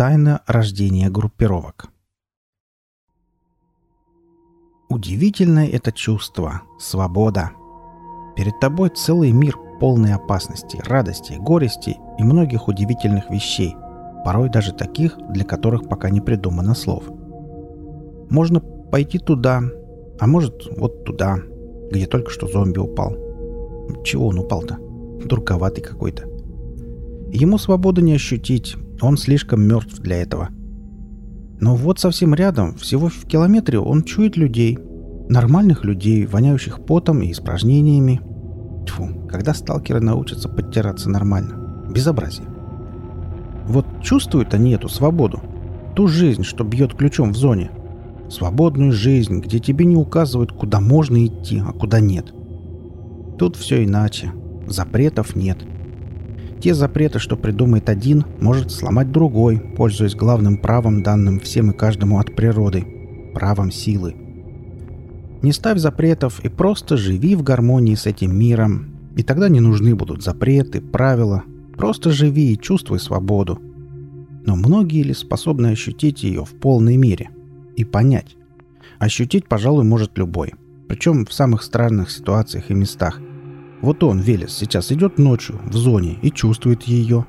Тайна рождения группировок. Удивительное это чувство — свобода. Перед тобой целый мир полный опасностей, радостей, горестей и многих удивительных вещей, порой даже таких, для которых пока не придумано слов. Можно пойти туда, а может вот туда, где только что зомби упал. Чего он упал-то? Дурковатый какой-то. Ему свободу не ощутить, он слишком мертв для этого. Но вот совсем рядом, всего в километре, он чует людей. Нормальных людей, воняющих потом и испражнениями. Тьфу, когда сталкеры научатся подтираться нормально. Безобразие. Вот чувствуют они эту свободу. Ту жизнь, что бьет ключом в зоне. Свободную жизнь, где тебе не указывают, куда можно идти, а куда нет. Тут все иначе. Запретов нет. — те запреты, что придумает один, может сломать другой, пользуясь главным правом, данным всем и каждому от природы – правом силы. Не ставь запретов и просто живи в гармонии с этим миром, и тогда не нужны будут запреты, правила. Просто живи и чувствуй свободу. Но многие ли способны ощутить ее в полной мере и понять? Ощутить, пожалуй, может любой, причем в самых странных ситуациях и местах – вот он, Велес, сейчас идет ночью в зоне и чувствует ее.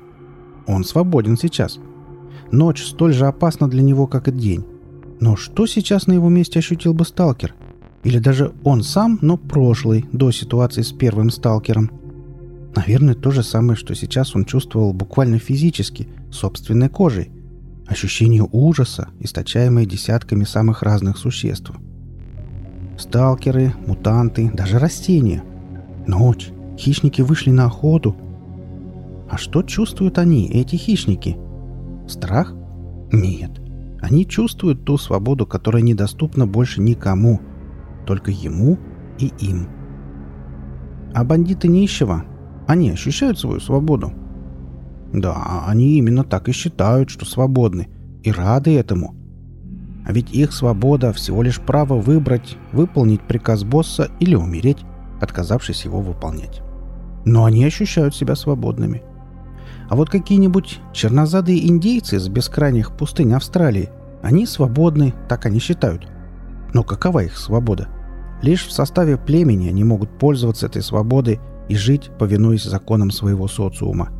Он свободен сейчас. Ночь столь же опасна для него, как и день. Но что сейчас на его месте ощутил бы сталкер? Или даже он сам, но прошлый, до ситуации с первым сталкером? Наверное, то же самое, что сейчас он чувствовал буквально физически, собственной кожей. Ощущение ужаса, источаемое десятками самых разных существ. Сталкеры, мутанты, даже растения – Ночь. Хищники вышли на охоту. А что чувствуют они, эти хищники? Страх? Нет. Они чувствуют ту свободу, которая недоступна больше никому. Только ему и им. А бандиты нищего? Они ощущают свою свободу? Да, они именно так и считают, что свободны. И рады этому. А ведь их свобода всего лишь право выбрать, выполнить приказ босса или умереть отказавшись его выполнять. Но они ощущают себя свободными. А вот какие-нибудь чернозадые индейцы с бескрайних пустынь Австралии, они свободны, так они считают. Но какова их свобода? Лишь в составе племени они могут пользоваться этой свободой и жить, повинуясь законам своего социума.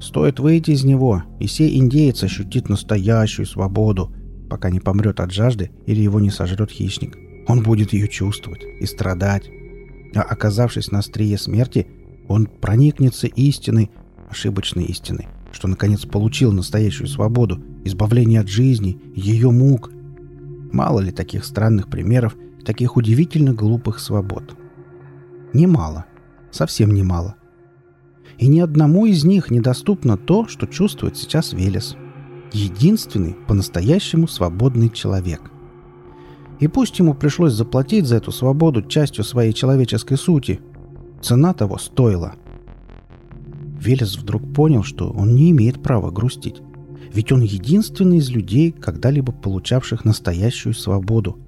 Стоит выйти из него, и сей индеец ощутит настоящую свободу, пока не помрет от жажды или его не сожрет хищник. Он будет ее чувствовать и страдать, а оказавшись на острие смерти, он проникнется истиной, ошибочной истиной, что наконец получил настоящую свободу, избавление от жизни, ее мук. Мало ли таких странных примеров, таких удивительно глупых свобод. Немало. Совсем немало. И ни одному из них недоступно то, что чувствует сейчас Велес. Единственный, по-настоящему свободный человек. И пусть ему пришлось заплатить за эту свободу частью своей человеческой сути, цена того стоила. Велес вдруг понял, что он не имеет права грустить. Ведь он единственный из людей, когда-либо получавших настоящую свободу.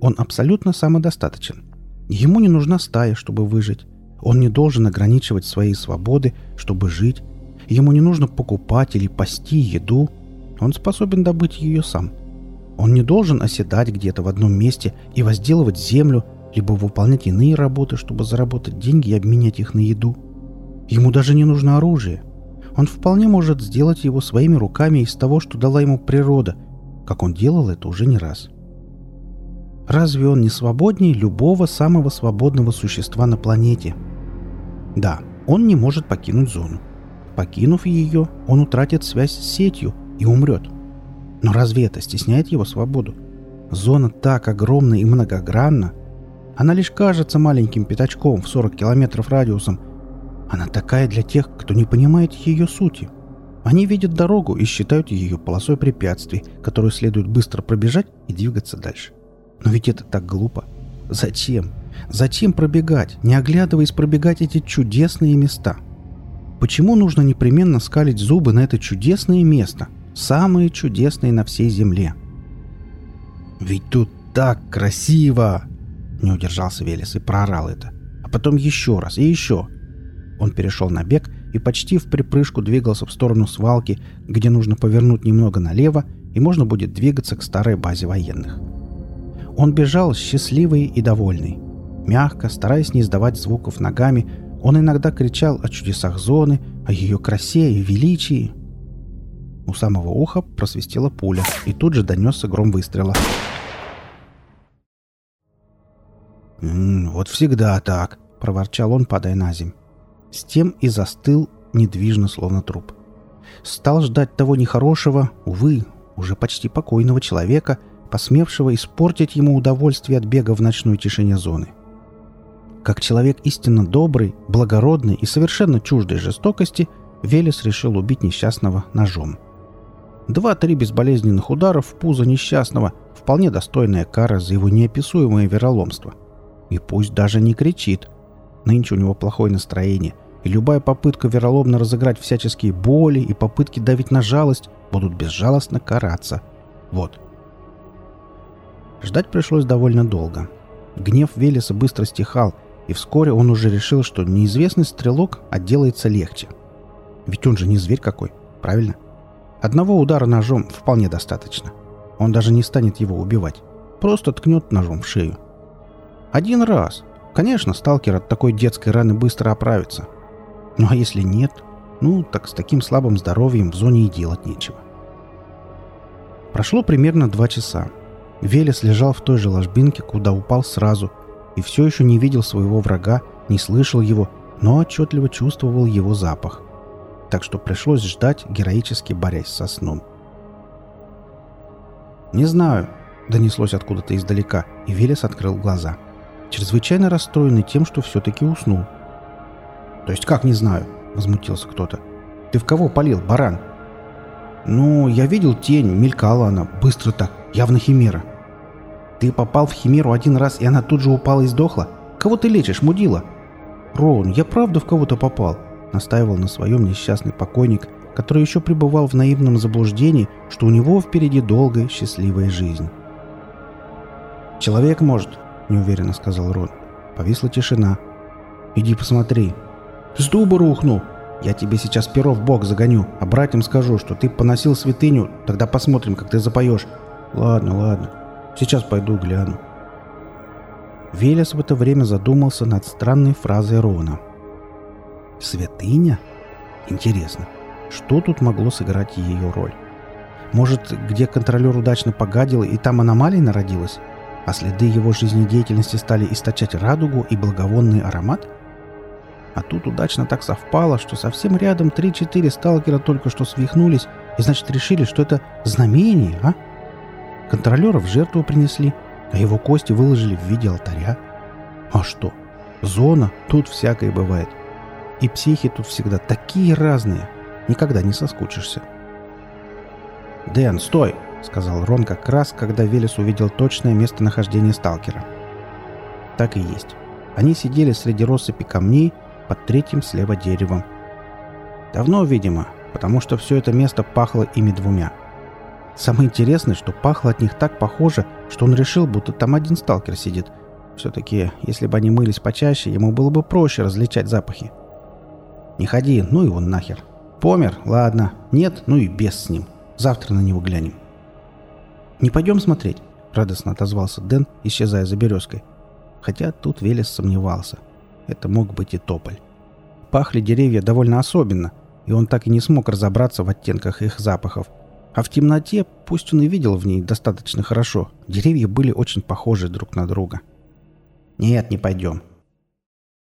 Он абсолютно самодостаточен. Ему не нужна стая, чтобы выжить. Он не должен ограничивать свои свободы, чтобы жить. Ему не нужно покупать или пасти еду. Он способен добыть ее сам – он не должен оседать где-то в одном месте и возделывать землю, либо выполнять иные работы, чтобы заработать деньги и обменять их на еду. Ему даже не нужно оружие. Он вполне может сделать его своими руками из того, что дала ему природа, как он делал это уже не раз. Разве он не свободнее любого самого свободного существа на планете? Да, он не может покинуть зону. Покинув ее, он утратит связь с сетью и умрет – но разве это стесняет его свободу? Зона так огромна и многогранна. Она лишь кажется маленьким пятачком в 40 километров радиусом. Она такая для тех, кто не понимает ее сути. Они видят дорогу и считают ее полосой препятствий, которую следует быстро пробежать и двигаться дальше. Но ведь это так глупо. Зачем? Зачем пробегать, не оглядываясь пробегать эти чудесные места? Почему нужно непременно скалить зубы на это чудесное место – самые чудесные на всей земле. «Ведь тут так красиво!» Не удержался Велес и проорал это. А потом еще раз и еще. Он перешел на бег и почти в припрыжку двигался в сторону свалки, где нужно повернуть немного налево, и можно будет двигаться к старой базе военных. Он бежал счастливый и довольный. Мягко, стараясь не издавать звуков ногами, он иногда кричал о чудесах зоны, о ее красе и величии. У самого уха просвистела пуля, и тут же донесся гром выстрела. «М -м, «Вот всегда так», — проворчал он, падая на земь. С тем и застыл, недвижно, словно труп. Стал ждать того нехорошего, увы, уже почти покойного человека, посмевшего испортить ему удовольствие от бега в ночной тишине зоны. Как человек истинно добрый, благородный и совершенно чуждой жестокости, Велес решил убить несчастного ножом. Два-три безболезненных ударов в пузо несчастного – вполне достойная кара за его неописуемое вероломство. И пусть даже не кричит. Нынче у него плохое настроение, и любая попытка вероломно разыграть всяческие боли и попытки давить на жалость будут безжалостно караться. Вот. Ждать пришлось довольно долго. Гнев Велеса быстро стихал, и вскоре он уже решил, что неизвестный стрелок отделается легче. Ведь он же не зверь какой, правильно? Одного удара ножом вполне достаточно. Он даже не станет его убивать. Просто ткнет ножом в шею. Один раз. Конечно, сталкер от такой детской раны быстро оправится. Ну а если нет, ну так с таким слабым здоровьем в зоне и делать нечего. Прошло примерно два часа. Велес лежал в той же ложбинке, куда упал сразу, и все еще не видел своего врага, не слышал его, но отчетливо чувствовал его запах. Так что пришлось ждать, героически борясь со сном. «Не знаю», — донеслось откуда-то издалека, и Велес открыл глаза. Чрезвычайно расстроенный тем, что все-таки уснул. «То есть как не знаю?» — возмутился кто-то. «Ты в кого полил, баран?» «Ну, я видел тень, мелькала она, быстро так, явно химера». Ты попал в химеру один раз, и она тут же упала и сдохла? Кого ты лечишь, мудила?» «Рон, я правда в кого-то попал?» — настаивал на своем несчастный покойник, который еще пребывал в наивном заблуждении, что у него впереди долгая счастливая жизнь. «Человек может», — неуверенно сказал Рон. Повисла тишина. «Иди посмотри». «С дуба рухнул!» «Я тебе сейчас перо в бок загоню, а братьям скажу, что ты поносил святыню, тогда посмотрим, как ты запоешь». «Ладно, ладно. Сейчас пойду гляну. Велес в это время задумался над странной фразой Рона. «Святыня? Интересно, что тут могло сыграть ее роль? Может, где контролер удачно погадил, и там аномалия народилась, а следы его жизнедеятельности стали источать радугу и благовонный аромат? А тут удачно так совпало, что совсем рядом 3-4 сталкера только что свихнулись, и значит решили, что это знамение, а?» Контролера в жертву принесли, а его кости выложили в виде алтаря. А что? Зона, тут всякое бывает. И психи тут всегда такие разные. Никогда не соскучишься. «Дэн, стой!» — сказал Рон как раз, когда Велес увидел точное местонахождение сталкера. Так и есть. Они сидели среди россыпи камней под третьим слева деревом. Давно, видимо, потому что все это место пахло ими двумя — Самое интересное, что пахло от них так похоже, что он решил, будто там один сталкер сидит. Все-таки, если бы они мылись почаще, ему было бы проще различать запахи. «Не ходи, ну его нахер. Помер? Ладно. Нет? Ну и без с ним. Завтра на него глянем». «Не пойдем смотреть?» — радостно отозвался Дэн, исчезая за березкой. Хотя тут Велес сомневался. Это мог быть и тополь. Пахли деревья довольно особенно, и он так и не смог разобраться в оттенках их запахов — а в темноте, пусть он и видел в ней достаточно хорошо, деревья были очень похожи друг на друга. «Нет, не пойдем».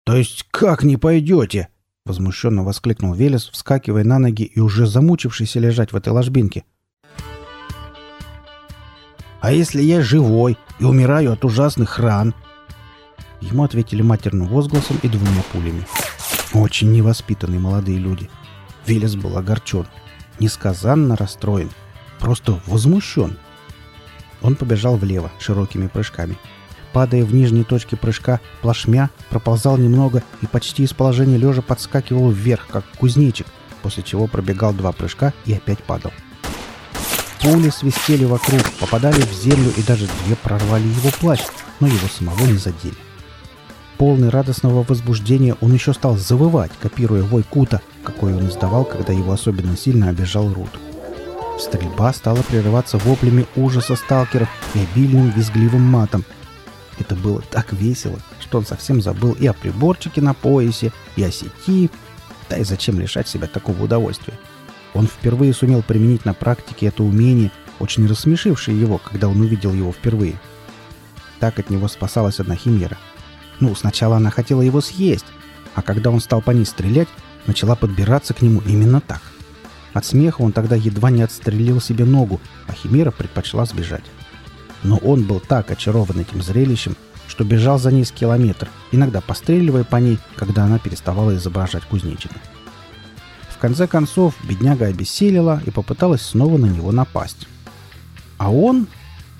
«То есть как не пойдете?» — возмущенно воскликнул Велес, вскакивая на ноги и уже замучившийся лежать в этой ложбинке. «А если я живой и умираю от ужасных ран?» Ему ответили матерным возгласом и двумя пулями. Очень невоспитанные молодые люди. Велес был огорчен несказанно расстроен, просто возмущен. Он побежал влево широкими прыжками. Падая в нижней точке прыжка, плашмя проползал немного и почти из положения лежа подскакивал вверх, как кузнечик, после чего пробегал два прыжка и опять падал. Пули свистели вокруг, попадали в землю и даже две прорвали его плащ, но его самого не задели. Полный радостного возбуждения он еще стал завывать, копируя вой Кута – какой он издавал, когда его особенно сильно обижал Рут. Стрельба стала прерываться воплями ужаса сталкеров и обильным визгливым матом. Это было так весело, что он совсем забыл и о приборчике на поясе, и о сети. Да и зачем лишать себя такого удовольствия? Он впервые сумел применить на практике это умение, очень рассмешившее его, когда он увидел его впервые. Так от него спасалась одна химера. Ну, сначала она хотела его съесть, а когда он стал по ней стрелять, начала подбираться к нему именно так. От смеха он тогда едва не отстрелил себе ногу, а химера предпочла сбежать. Но он был так очарован этим зрелищем, что бежал за ней с километр, иногда постреливая по ней, когда она переставала изображать кузнечика. В конце концов, бедняга обессилила и попыталась снова на него напасть. А он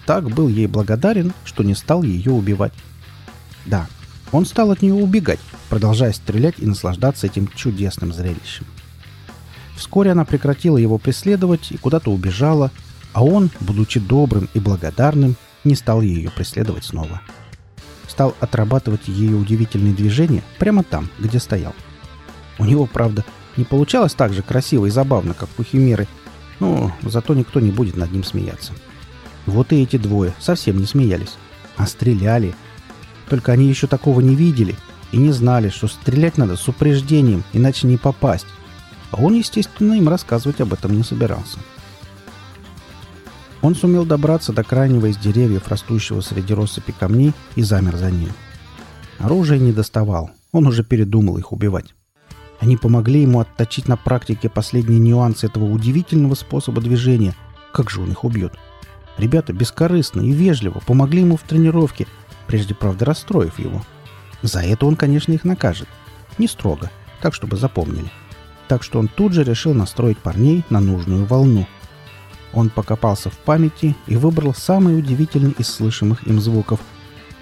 так был ей благодарен, что не стал ее убивать. Да, он стал от нее убегать, продолжая стрелять и наслаждаться этим чудесным зрелищем. Вскоре она прекратила его преследовать и куда-то убежала, а он, будучи добрым и благодарным, не стал ее преследовать снова. Стал отрабатывать ее удивительные движения прямо там, где стоял. У него, правда, не получалось так же красиво и забавно, как у Химеры, но зато никто не будет над ним смеяться. Вот и эти двое совсем не смеялись, а стреляли. Только они еще такого не видели и не знали, что стрелять надо с упреждением, иначе не попасть. А он, естественно, им рассказывать об этом не собирался. Он сумел добраться до крайнего из деревьев, растущего среди россыпи камней, и замер за ним. Оружие не доставал, он уже передумал их убивать. Они помогли ему отточить на практике последние нюансы этого удивительного способа движения. Как же он их убьет? Ребята бескорыстно и вежливо помогли ему в тренировке, прежде, правда, расстроив его. За это он, конечно, их накажет. Не строго, так, чтобы запомнили так что он тут же решил настроить парней на нужную волну. Он покопался в памяти и выбрал самый удивительный из слышимых им звуков.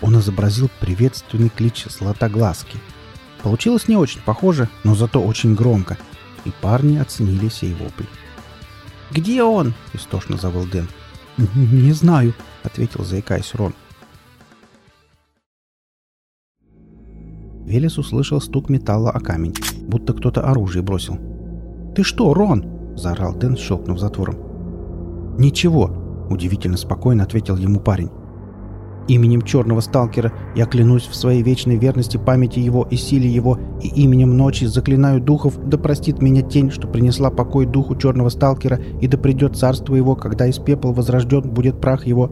Он изобразил приветственный клич Златоглазки. Получилось не очень похоже, но зато очень громко, и парни оценили сей вопль. «Где он?» — истошно завыл Дэн. «Не знаю», — ответил, заикаясь Рон. Велес услышал стук металла о камень, будто кто-то оружие бросил. «Ты что, Рон?» – заорал Дэн, щелкнув затвором. «Ничего», – удивительно спокойно ответил ему парень. «Именем черного сталкера я клянусь в своей вечной верности памяти его и силе его, и именем ночи заклинаю духов, да простит меня тень, что принесла покой духу черного сталкера, и да придет царство его, когда из пепла возрожден будет прах его».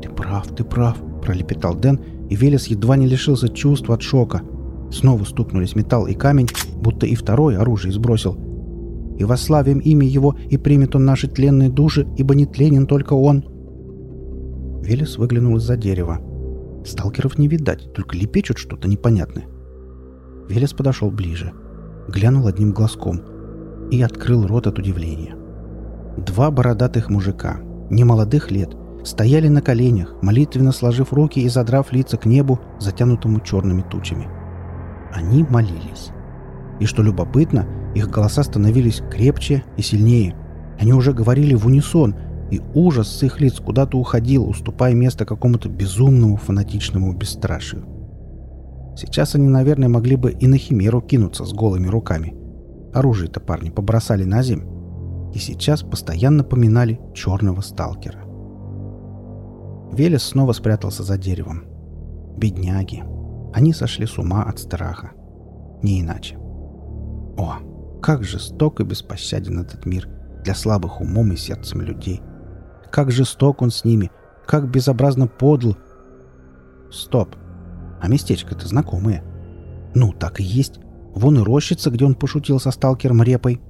«Ты прав, ты прав», – пролепетал Дэн и Велес едва не лишился чувств от шока. Снова стукнулись металл и камень, будто и второй оружие сбросил. «И восславим имя его, и примет он наши тленные души, ибо не тленен только он». Велес выглянул из-за дерева. Сталкеров не видать, только лепечут что-то непонятное. Велес подошел ближе, глянул одним глазком и открыл рот от удивления. Два бородатых мужика, немолодых лет, стояли на коленях, молитвенно сложив руки и задрав лица к небу, затянутому черными тучами. Они молились. И что любопытно, их голоса становились крепче и сильнее. Они уже говорили в унисон, и ужас с их лиц куда-то уходил, уступая место какому-то безумному фанатичному бесстрашию. Сейчас они, наверное, могли бы и на химеру кинуться с голыми руками. Оружие-то парни побросали на землю. И сейчас постоянно поминали черного сталкера. Велес снова спрятался за деревом. Бедняги. Они сошли с ума от страха. Не иначе. О, как жесток и беспощаден этот мир для слабых умом и сердцем людей. Как жесток он с ними, как безобразно подл. Стоп. А местечко-то знакомое. Ну, так и есть. Вон и рощица, где он пошутил со сталкером Репой.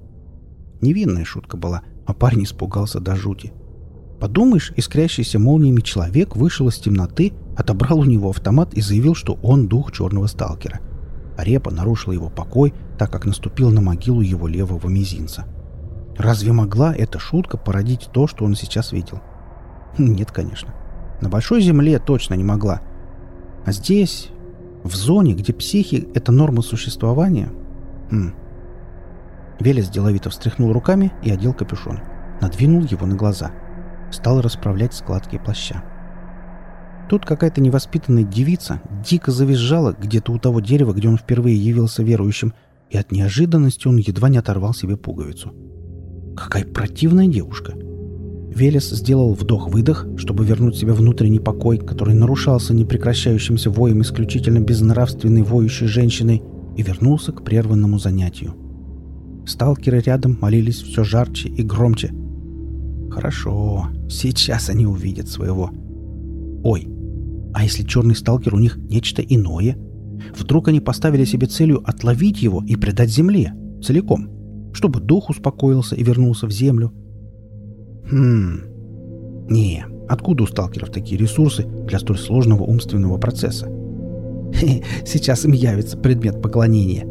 Невинная шутка была, а парень испугался до жути. Подумаешь, искрящийся молниями человек вышел из темноты, отобрал у него автомат и заявил, что он дух черного сталкера. Репа нарушила его покой, так как наступил на могилу его левого мизинца. Разве могла эта шутка породить то, что он сейчас видел? Нет, конечно. На большой земле точно не могла. А здесь, в зоне, где психи — это норма существования... Хм. Велес деловито встряхнул руками и одел капюшон. Надвинул его на глаза — стал расправлять складки плаща. Тут какая-то невоспитанная девица дико завизжала где-то у того дерева, где он впервые явился верующим, и от неожиданности он едва не оторвал себе пуговицу. Какая противная девушка! Велес сделал вдох-выдох, чтобы вернуть себе внутренний покой, который нарушался непрекращающимся воем исключительно безнравственной воющей женщины, и вернулся к прерванному занятию. Сталкеры рядом молились все жарче и громче. Хорошо, сейчас они увидят своего. Ой, а если черный сталкер у них нечто иное? Вдруг они поставили себе целью отловить его и предать земле, целиком, чтобы дух успокоился и вернулся в землю? Хм... Не, откуда у сталкеров такие ресурсы для столь сложного умственного процесса? Сейчас им явится предмет поклонения.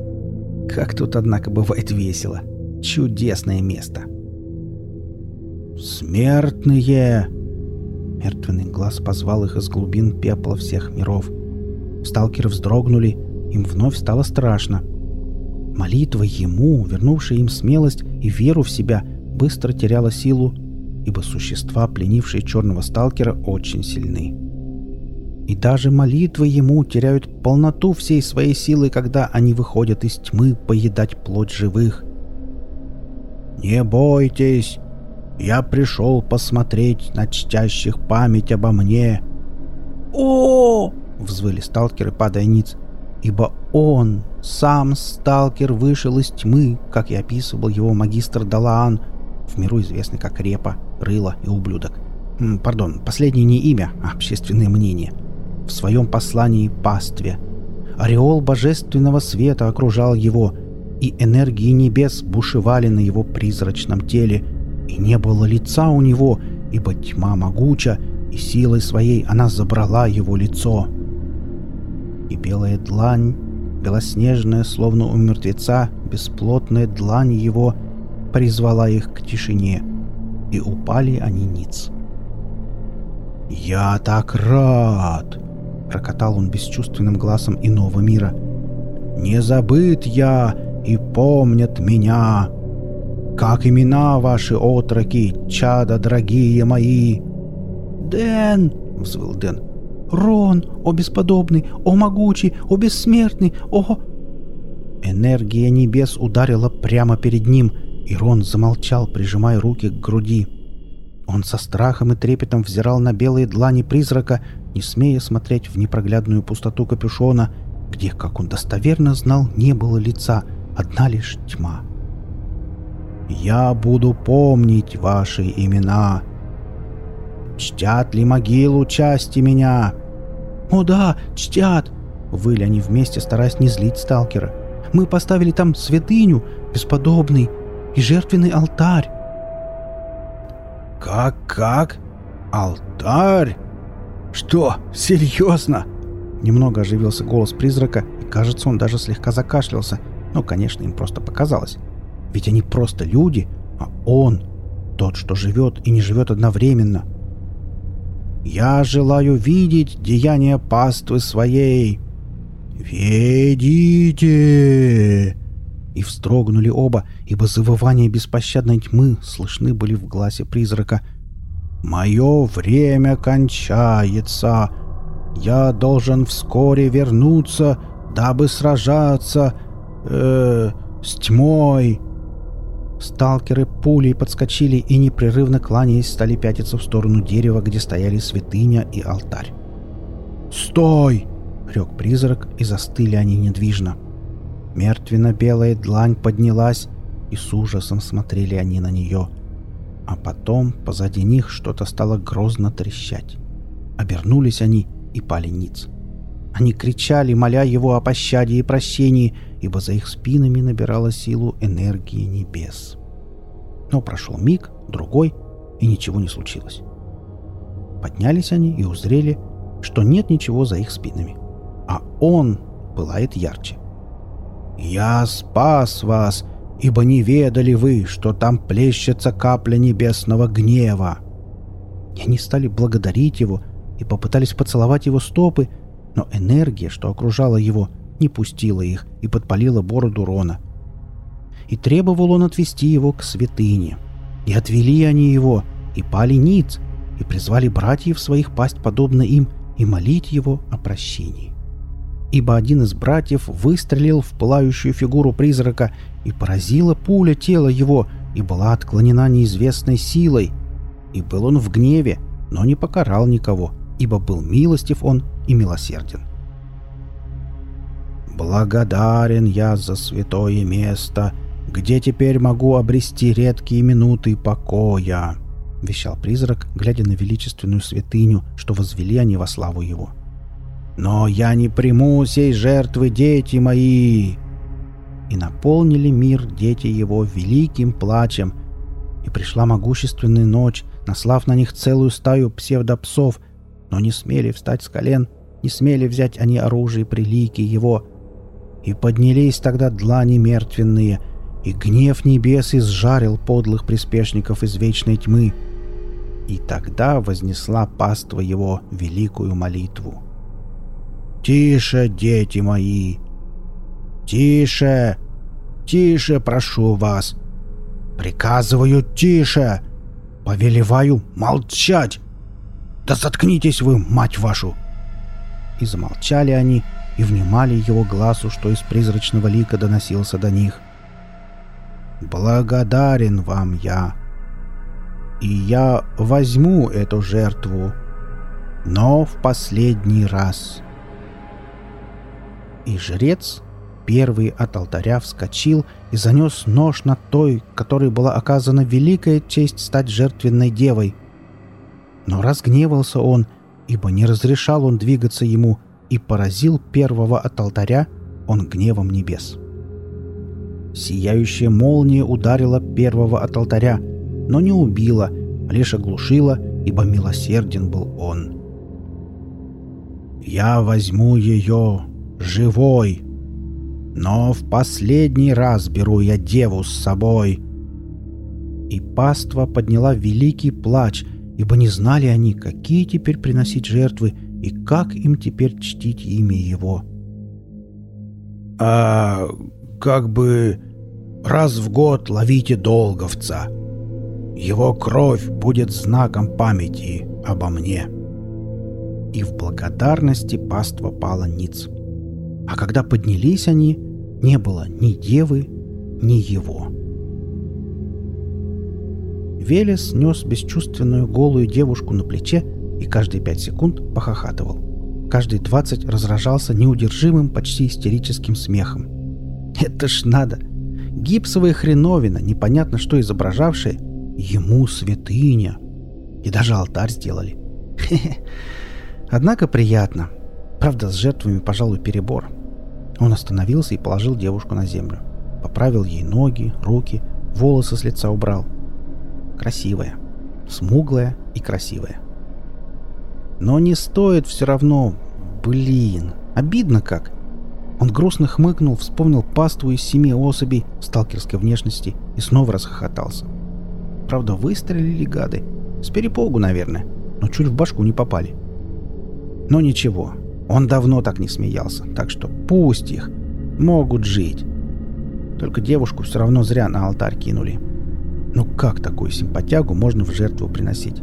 Как тут, однако, бывает весело. Чудесное место. «Смертные!» Мертвенный глаз позвал их из глубин пепла всех миров. Сталкеры вздрогнули, им вновь стало страшно. Молитва ему, вернувшая им смелость и веру в себя, быстро теряла силу, ибо существа, пленившие черного сталкера, очень сильны. И даже молитвы ему теряют полноту всей своей силы, когда они выходят из тьмы поедать плоть живых. «Не бойтесь! Я пришел посмотреть на чтящих память обо мне!» «О!» — взвыли сталкеры, падая ниц. «Ибо он, сам сталкер, вышел из тьмы, как и описывал его магистр Далаан, в миру известный как Репа, Рыло и Ублюдок. Пардон, последнее не имя, а общественное мнение — в своем послании пастве. Ореол божественного света окружал его, и энергии небес бушевали на его призрачном теле, и не было лица у него, ибо тьма могуча, и силой своей она забрала его лицо. И белая длань, белоснежная, словно у мертвеца, бесплотная длань его, призвала их к тишине, и упали они ниц. «Я так рад!» прокатал он бесчувственным глазом иного мира. «Не забыт я, и помнят меня! Как имена ваши отроки, чада дорогие мои!» «Дэн!» — взвыл Дэн. «Рон! О бесподобный! О могучий! О бессмертный! О...» Энергия небес ударила прямо перед ним, и Рон замолчал, прижимая руки к груди. Он со страхом и трепетом взирал на белые длани призрака, не смея смотреть в непроглядную пустоту капюшона, где, как он достоверно знал, не было лица, одна лишь тьма. «Я буду помнить ваши имена. Чтят ли могилу части меня?» «О да, чтят!» — выли они вместе, стараясь не злить сталкера. «Мы поставили там святыню, бесподобный, и жертвенный алтарь». «Как-как? Алтарь?» «Что? Серьезно?» Немного оживился голос призрака, и кажется, он даже слегка закашлялся. Но, конечно, им просто показалось. Ведь они просто люди, а он — тот, что живет и не живет одновременно. «Я желаю видеть деяния паствы своей!» «Ведите!» И вздрогнули оба, ибо завывания беспощадной тьмы слышны были в глазе призрака — «Мое время кончается. Я должен вскоре вернуться, дабы сражаться э, с тьмой». Сталкеры пулей подскочили и, непрерывно кланяясь, стали пятиться в сторону дерева, где стояли святыня и алтарь. «Стой!» — рёк призрак, и застыли они недвижно. Мертвенно-белая длань поднялась, и с ужасом смотрели они на нее — а потом позади них что-то стало грозно трещать. Обернулись они и пали ниц. Они кричали, моля его о пощаде и прощении, ибо за их спинами набирала силу энергии небес. Но прошел миг, другой, и ничего не случилось. Поднялись они и узрели, что нет ничего за их спинами, а он пылает ярче. «Я спас вас ибо не ведали вы, что там плещется капля небесного гнева». И они стали благодарить его и попытались поцеловать его стопы, но энергия, что окружала его, не пустила их и подпалила бороду Рона. И требовал он отвести его к святыне. И отвели они его, и пали ниц, и призвали братьев своих пасть подобно им и молить его о прощении. ибо один из братьев выстрелил в пылающую фигуру призрака, и поразила пуля тело его, и была отклонена неизвестной силой. И был он в гневе, но не покарал никого, ибо был милостив он и милосерден. «Благодарен я за святое место, где теперь могу обрести редкие минуты покоя», — вещал призрак, глядя на величественную святыню, что возвели они во славу его. «Но я не приму сей жертвы, дети мои!» И наполнили мир дети его великим плачем, и пришла могущественная ночь, наслав на них целую стаю псевдопсов, но не смели встать с колен, не смели взять они оружие при его. И поднялись тогда длани мертвенные, и гнев небес изжарил подлых приспешников из вечной тьмы. И тогда вознесла паства его великую молитву. «Тише, дети мои! Тише! Тише, прошу вас! Приказываю, тише! Повелеваю молчать! Да заткнитесь вы, мать вашу!» И замолчали они, и внимали его глазу, что из призрачного лика доносился до них. «Благодарен вам я, и я возьму эту жертву, но в последний раз». И жрец первый от алтаря вскочил и занес нож над той, которой была оказана великая честь стать жертвенной девой. Но разгневался он, ибо не разрешал он двигаться ему, и поразил первого от алтаря он гневом небес. Сияющая молния ударила первого от алтаря, но не убила, лишь оглушила, ибо милосерден был он. «Я возьму ее живой!» Но в последний раз беру я деву с собой. И паства подняла великий плач, ибо не знали они, какие теперь приносить жертвы и как им теперь чтить имя его. «А как бы раз в год ловите долговца. Его кровь будет знаком памяти обо мне». И в благодарности паства пала ниц. А когда поднялись они, не было ни девы, ни его. Велес нес бесчувственную голую девушку на плече и каждые пять секунд похохатывал. Каждые двадцать разражался неудержимым, почти истерическим смехом. Это ж надо! Гипсовая хреновина, непонятно что изображавшая, ему святыня. И даже алтарь сделали. Однако приятно. Правда, с жертвами, пожалуй, перебор. Он остановился и положил девушку на землю. Поправил ей ноги, руки, волосы с лица убрал. Красивая. Смуглая и красивая. Но не стоит все равно... Блин, обидно как. Он грустно хмыкнул, вспомнил паству из семи особей сталкерской внешности и снова расхохотался. Правда, выстрелили гады. С перепугу, наверное, но чуть в башку не попали. Но ничего, он давно так не смеялся, так что пусть их. Могут жить. Только девушку все равно зря на алтарь кинули. Ну как такую симпатягу можно в жертву приносить?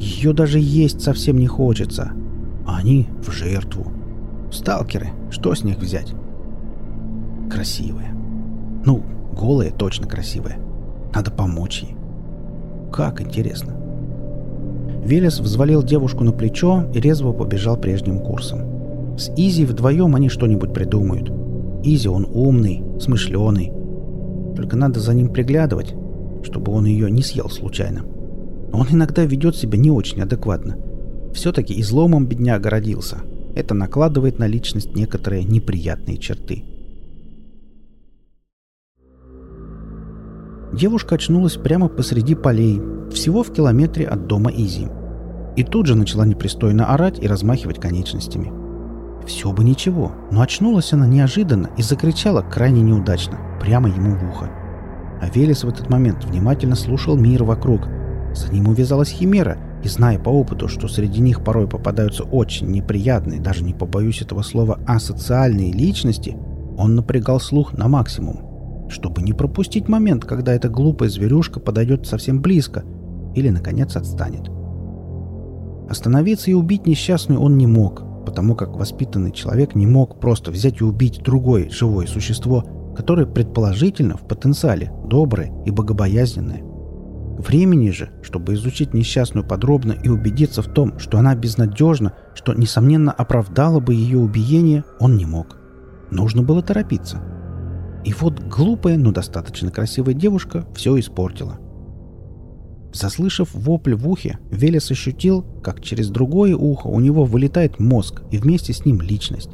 Ее даже есть совсем не хочется. А они в жертву. Сталкеры, что с них взять? Красивая. Ну, голая точно красивая. Надо помочь ей. Как интересно. Велес взвалил девушку на плечо и резво побежал прежним курсом. С Изи вдвоем они что-нибудь придумают. Изи он умный, смышленый. Только надо за ним приглядывать, чтобы он ее не съел случайно. Он иногда ведет себя не очень адекватно. Все-таки изломом бедняга родился. Это накладывает на личность некоторые неприятные черты. Девушка очнулась прямо посреди полей, всего в километре от дома Изи. И тут же начала непристойно орать и размахивать конечностями. Все бы ничего, но очнулась она неожиданно и закричала крайне неудачно, прямо ему в ухо. А Велес в этот момент внимательно слушал мир вокруг. За ним увязалась Химера, и зная по опыту, что среди них порой попадаются очень неприятные, даже не побоюсь этого слова, асоциальные личности, он напрягал слух на максимум, чтобы не пропустить момент, когда эта глупая зверюшка подойдет совсем близко или, наконец, отстанет. Остановиться и убить несчастную он не мог, потому как воспитанный человек не мог просто взять и убить другое живое существо, которое предположительно в потенциале доброе и богобоязненное. Времени же, чтобы изучить несчастную подробно и убедиться в том, что она безнадежна, что, несомненно, оправдало бы ее убиение, он не мог. Нужно было торопиться. И вот глупая, но достаточно красивая девушка все испортила. Заслышав вопль в ухе, Велес ощутил, как через другое ухо у него вылетает мозг и вместе с ним личность.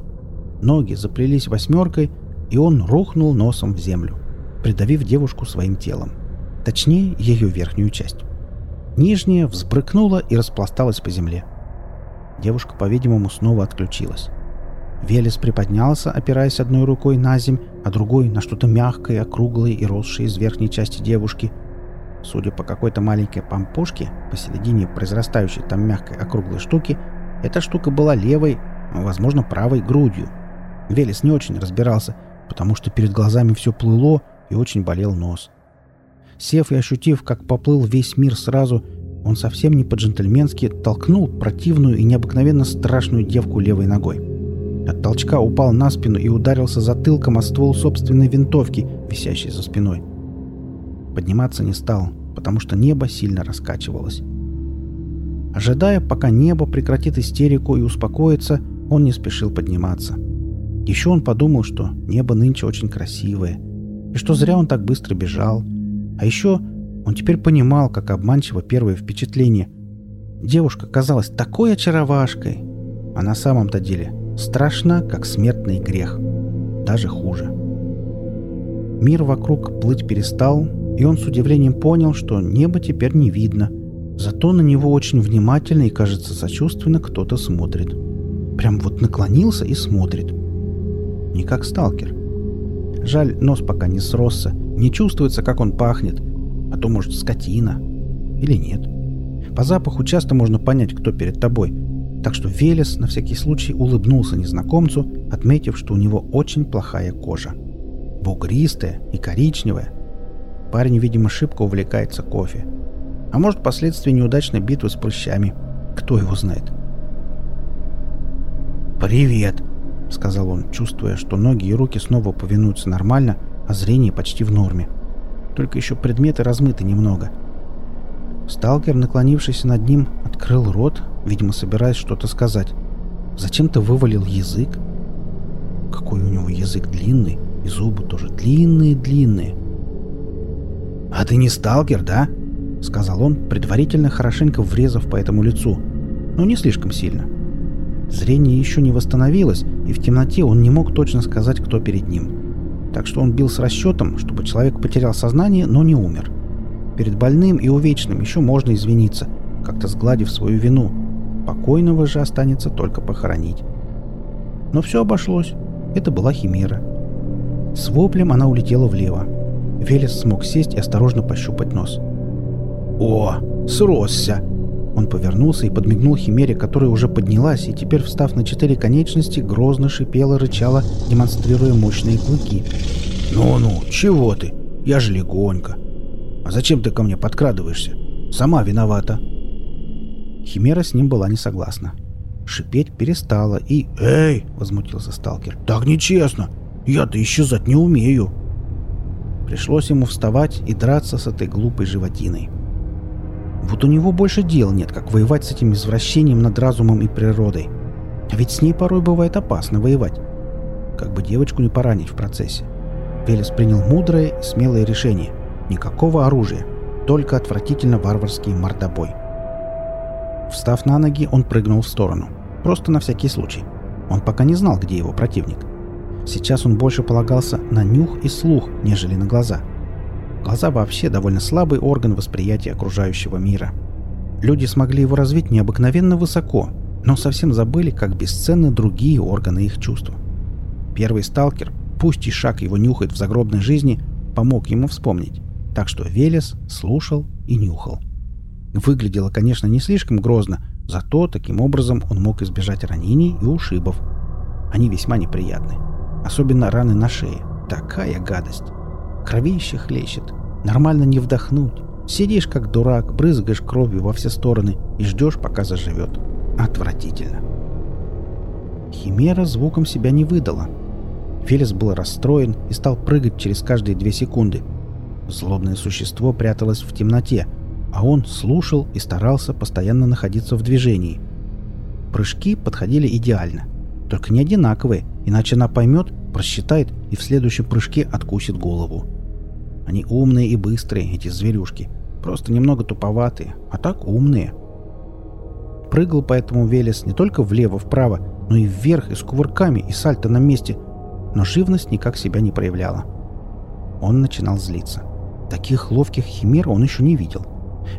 Ноги заплелись восьмеркой, и он рухнул носом в землю, придавив девушку своим телом. Точнее, ее верхнюю часть. Нижняя взбрыкнула и распласталась по земле. Девушка, по-видимому, снова отключилась. Велес приподнялся, опираясь одной рукой на земь, а другой на что-то мягкое, округлое и росшее из верхней части девушки – Судя по какой-то маленькой помпушке, посередине произрастающей там мягкой округлой штуки, эта штука была левой, возможно, правой грудью. Велес не очень разбирался, потому что перед глазами все плыло и очень болел нос. Сев и ощутив, как поплыл весь мир сразу, он совсем не по-джентльменски толкнул противную и необыкновенно страшную девку левой ногой. От толчка упал на спину и ударился затылком о ствол собственной винтовки, висящей за спиной. Подниматься не стал, потому что небо сильно раскачивалось. Ожидая, пока небо прекратит истерику и успокоится, он не спешил подниматься. Еще он подумал, что небо нынче очень красивое, и что зря он так быстро бежал. А еще он теперь понимал, как обманчиво первое впечатление. Девушка казалась такой очаровашкой, а на самом-то деле страшна, как смертный грех. Даже хуже. Мир вокруг плыть перестал, и он с удивлением понял, что небо теперь не видно. Зато на него очень внимательно и, кажется, сочувственно кто-то смотрит. Прям вот наклонился и смотрит. Не как сталкер. Жаль, нос пока не сросся, не чувствуется, как он пахнет. А то, может, скотина. Или нет. По запаху часто можно понять, кто перед тобой. Так что Велес на всякий случай улыбнулся незнакомцу, отметив, что у него очень плохая кожа. Бугристая и коричневая, Парень, видимо, шибко увлекается кофе. А может, последствия неудачной битвы с прыщами. Кто его знает? «Привет!» — сказал он, чувствуя, что ноги и руки снова повинуются нормально, а зрение почти в норме. Только еще предметы размыты немного. Сталкер, наклонившийся над ним, открыл рот, видимо, собираясь что-то сказать. Зачем-то вывалил язык. Какой у него язык длинный, и зубы тоже длинные-длинные. «А ты не сталкер, да?» — сказал он, предварительно хорошенько врезав по этому лицу. Но не слишком сильно. Зрение еще не восстановилось, и в темноте он не мог точно сказать, кто перед ним. Так что он бил с расчетом, чтобы человек потерял сознание, но не умер. Перед больным и увечным еще можно извиниться, как-то сгладив свою вину. Покойного же останется только похоронить. Но все обошлось. Это была химера. С воплем она улетела влево. Велес смог сесть и осторожно пощупать нос. «О, сросся!» Он повернулся и подмигнул Химере, которая уже поднялась и теперь, встав на четыре конечности, грозно шипела, рычала, демонстрируя мощные клыки. «Ну-ну, чего ты? Я же легонько. А зачем ты ко мне подкрадываешься? Сама виновата». Химера с ним была не согласна. Шипеть перестала и... «Эй!» — возмутился сталкер. «Так нечестно! Я-то исчезать не умею!» Пришлось ему вставать и драться с этой глупой животиной. Вот у него больше дел нет, как воевать с этим извращением над разумом и природой. А ведь с ней порой бывает опасно воевать. Как бы девочку не поранить в процессе. Велес принял мудрое смелое решение. Никакого оружия, только отвратительно варварский мордобой. Встав на ноги, он прыгнул в сторону. Просто на всякий случай. Он пока не знал, где его противник. Сейчас он больше полагался на нюх и слух, нежели на глаза. Глаза вообще довольно слабый орган восприятия окружающего мира. Люди смогли его развить необыкновенно высоко, но совсем забыли, как бесценны другие органы их чувств. Первый сталкер, пусть и шаг его нюхает в загробной жизни, помог ему вспомнить. Так что Велес слушал и нюхал. Выглядело, конечно, не слишком грозно, зато таким образом он мог избежать ранений и ушибов. Они весьма неприятны. Особенно раны на шее. Такая гадость. Кровище хлещет. Нормально не вдохнуть. Сидишь как дурак, брызгаешь кровью во все стороны и ждешь, пока заживет. Отвратительно. Химера звуком себя не выдала. Велес был расстроен и стал прыгать через каждые две секунды. Злобное существо пряталось в темноте, а он слушал и старался постоянно находиться в движении. Прыжки подходили идеально, только не одинаковые, иначе она поймет, просчитает и в следующем прыжке откусит голову. Они умные и быстрые, эти зверюшки. Просто немного туповатые, а так умные. Прыгал поэтому Велес не только влево-вправо, но и вверх, и с кувырками, и сальто на месте. Но живность никак себя не проявляла. Он начинал злиться. Таких ловких химер он еще не видел.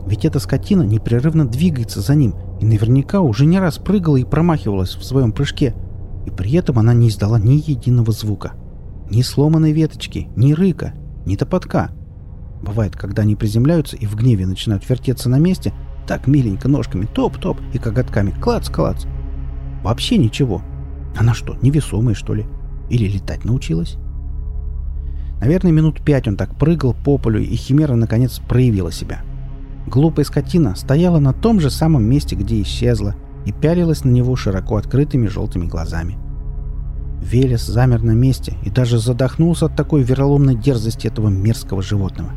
Ведь эта скотина непрерывно двигается за ним и наверняка уже не раз прыгала и промахивалась в своем прыжке. И при этом она не издала ни единого звука. Ни сломанной веточки, ни рыка, ни топотка. Бывает, когда они приземляются и в гневе начинают вертеться на месте, так миленько ножками топ-топ и коготками клац-клац. Вообще ничего. Она что, невесомая, что ли? Или летать научилась? Наверное, минут пять он так прыгал по полю, и Химера наконец проявила себя. Глупая скотина стояла на том же самом месте, где исчезла, и пялилась на него широко открытыми желтыми глазами. Велес замер на месте и даже задохнулся от такой вероломной дерзости этого мерзкого животного.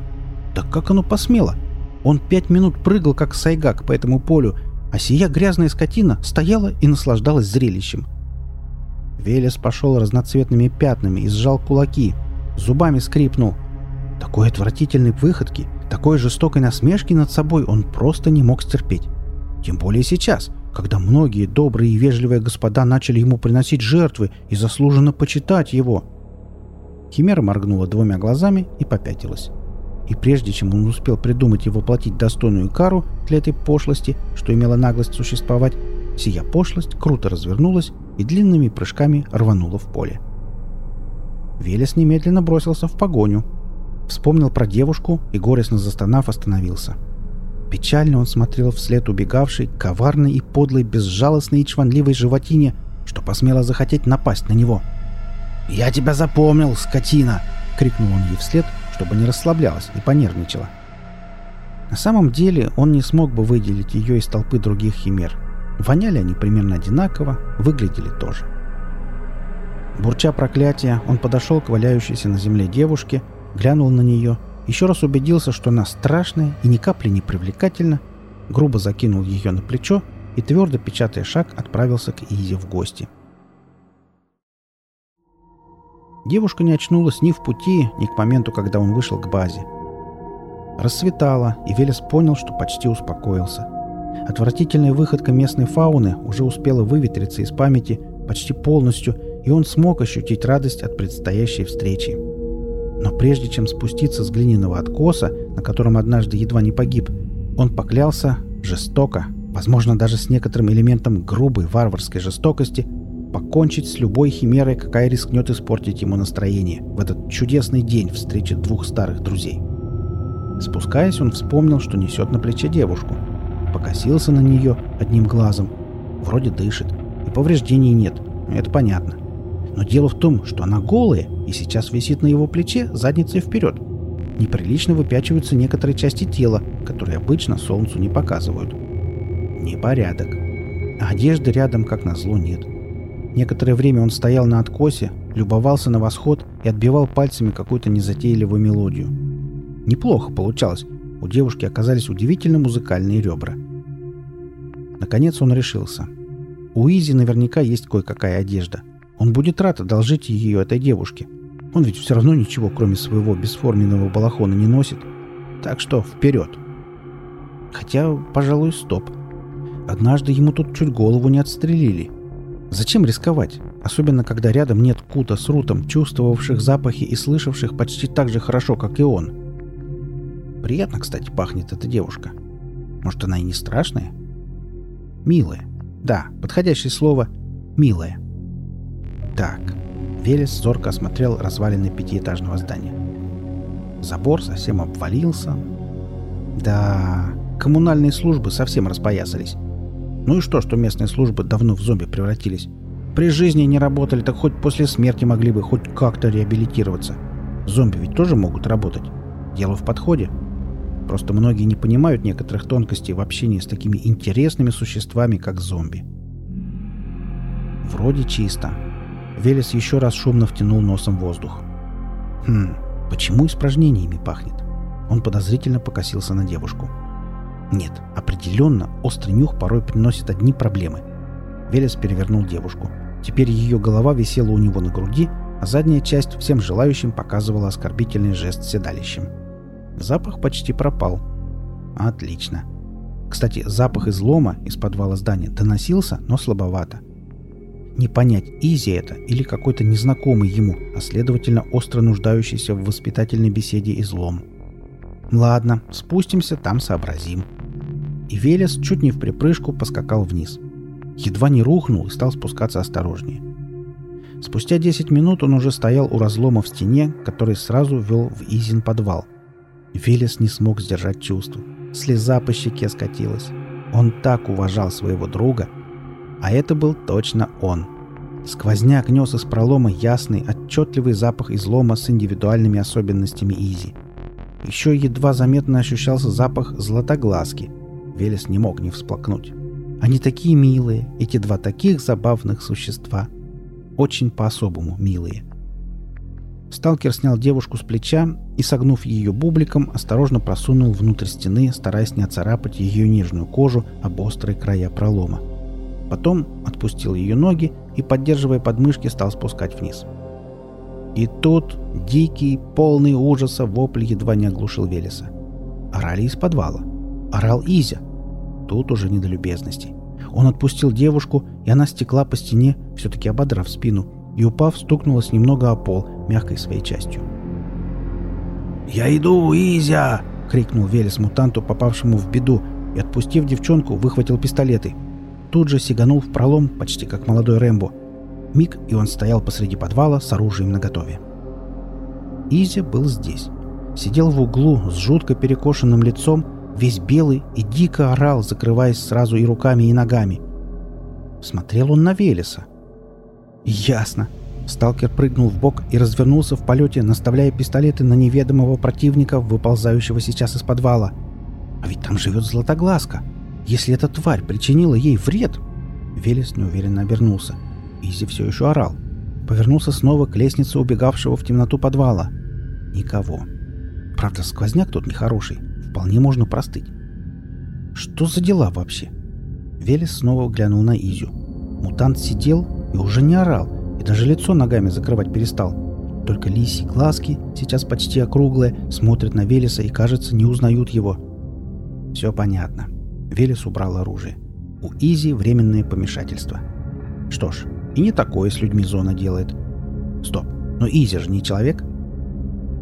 Да как оно посмело? Он пять минут прыгал, как сайгак, по этому полю, а сия грязная скотина стояла и наслаждалась зрелищем. Велес пошел разноцветными пятнами и сжал кулаки, зубами скрипнул. Такой отвратительной выходки, такой жестокой насмешки над собой он просто не мог стерпеть. Тем более сейчас — когда многие добрые и вежливые господа начали ему приносить жертвы и заслуженно почитать его. Химера моргнула двумя глазами и попятилась. И прежде чем он успел придумать и воплотить достойную кару для этой пошлости, что имела наглость существовать, сия пошлость круто развернулась и длинными прыжками рванула в поле. Велес немедленно бросился в погоню. Вспомнил про девушку и, горестно застонав, остановился. — Печально он смотрел вслед убегавшей, коварной и подлой, безжалостной и чванливой животине, что посмела захотеть напасть на него. «Я тебя запомнил, скотина!» — крикнул он ей вслед, чтобы не расслаблялась и понервничала. На самом деле он не смог бы выделить ее из толпы других химер. Воняли они примерно одинаково, выглядели тоже. Бурча проклятия, он подошел к валяющейся на земле девушке, глянул на нее — еще раз убедился, что она страшная и ни капли не привлекательна, грубо закинул ее на плечо и, твердо печатая шаг, отправился к Изе в гости. Девушка не очнулась ни в пути, ни к моменту, когда он вышел к базе. Рассветало, и Велес понял, что почти успокоился. Отвратительная выходка местной фауны уже успела выветриться из памяти почти полностью, и он смог ощутить радость от предстоящей встречи. Но прежде чем спуститься с глиняного откоса, на котором однажды едва не погиб, он поклялся жестоко, возможно, даже с некоторым элементом грубой варварской жестокости, покончить с любой химерой, какая рискнет испортить ему настроение в этот чудесный день встречи двух старых друзей. Спускаясь, он вспомнил, что несет на плече девушку. Покосился на нее одним глазом. Вроде дышит. И повреждений нет. Это понятно. Но дело в том, что она голая и сейчас висит на его плече задницей вперед. Неприлично выпячиваются некоторые части тела, которые обычно солнцу не показывают. Непорядок. Одежды рядом, как назло, нет. Некоторое время он стоял на откосе, любовался на восход и отбивал пальцами какую-то незатейливую мелодию. Неплохо получалось. У девушки оказались удивительно музыкальные ребра. Наконец он решился. У Изи наверняка есть кое-какая одежда – он будет рад одолжить ее этой девушке. Он ведь все равно ничего, кроме своего бесформенного балахона, не носит. Так что вперед. Хотя, пожалуй, стоп. Однажды ему тут чуть голову не отстрелили. Зачем рисковать? Особенно, когда рядом нет Кута с Рутом, чувствовавших запахи и слышавших почти так же хорошо, как и он. Приятно, кстати, пахнет эта девушка. Может, она и не страшная? Милая. Да, подходящее слово «милая». Так, Велес зорко осмотрел развалины пятиэтажного здания. Забор совсем обвалился. Да, коммунальные службы совсем распоясались. Ну и что, что местные службы давно в зомби превратились? При жизни не работали, так хоть после смерти могли бы хоть как-то реабилитироваться. Зомби ведь тоже могут работать. Дело в подходе. Просто многие не понимают некоторых тонкостей в общении с такими интересными существами, как зомби. Вроде чисто. Велес еще раз шумно втянул носом воздух. Хм, почему испражнениями пахнет? Он подозрительно покосился на девушку. Нет, определенно, острый нюх порой приносит одни проблемы. Велес перевернул девушку. Теперь ее голова висела у него на груди, а задняя часть всем желающим показывала оскорбительный жест седалищем. Запах почти пропал. Отлично. Кстати, запах излома из подвала здания доносился, но слабовато. Не понять, Изи это или какой-то незнакомый ему, а следовательно остро нуждающийся в воспитательной беседе излом. Ладно, спустимся, там сообразим. И Велес чуть не в припрыжку поскакал вниз. Едва не рухнул и стал спускаться осторожнее. Спустя 10 минут он уже стоял у разлома в стене, который сразу вел в Изин подвал. Велес не смог сдержать чувства. Слеза по щеке скатилась. Он так уважал своего друга. А это был точно он. Сквозняк нес из пролома ясный, отчетливый запах излома с индивидуальными особенностями Изи. Еще едва заметно ощущался запах златоглазки. Велес не мог не всплакнуть. Они такие милые, эти два таких забавных существа — очень по-особому милые. Сталкер снял девушку с плеча и, согнув ее бубликом, осторожно просунул внутрь стены, стараясь не оцарапать ее нежную кожу об острые края пролома. Потом отпустил ее ноги и, поддерживая подмышки, стал спускать вниз. И тут дикий, полный ужаса вопль едва не оглушил Велеса. Орали из подвала. Орал Изя. Тут уже не до любезностей. Он отпустил девушку, и она стекла по стене, все-таки ободрав спину, и, упав, стукнулась немного о пол мягкой своей частью. «Я иду, Изя!» — крикнул Велес мутанту, попавшему в беду, и, отпустив девчонку, выхватил пистолеты. Тут же сиганул в пролом, почти как молодой Рэмбо. Миг, и он стоял посреди подвала с оружием наготове. Изя был здесь. Сидел в углу с жутко перекошенным лицом весь белый и дико орал, закрываясь сразу и руками, и ногами. Смотрел он на Велеса. Ясно. Сталкер прыгнул в бок и развернулся в полете, наставляя пистолеты на неведомого противника, выползающего сейчас из подвала. А ведь там живет Златоглазка. Если эта тварь причинила ей вред... Велес неуверенно обернулся. Изи все еще орал. Повернулся снова к лестнице убегавшего в темноту подвала. Никого. Правда, сквозняк тут нехороший вполне можно простыть. Что за дела вообще? Велес снова глянул на Изю. Мутант сидел и уже не орал, и даже лицо ногами закрывать перестал. Только лисьи глазки, сейчас почти округлые, смотрят на Велеса и, кажется, не узнают его. Все понятно. Велес убрал оружие. У Изи временное помешательство. Что ж, и не такое с людьми зона делает. Стоп, но Изи же не человек?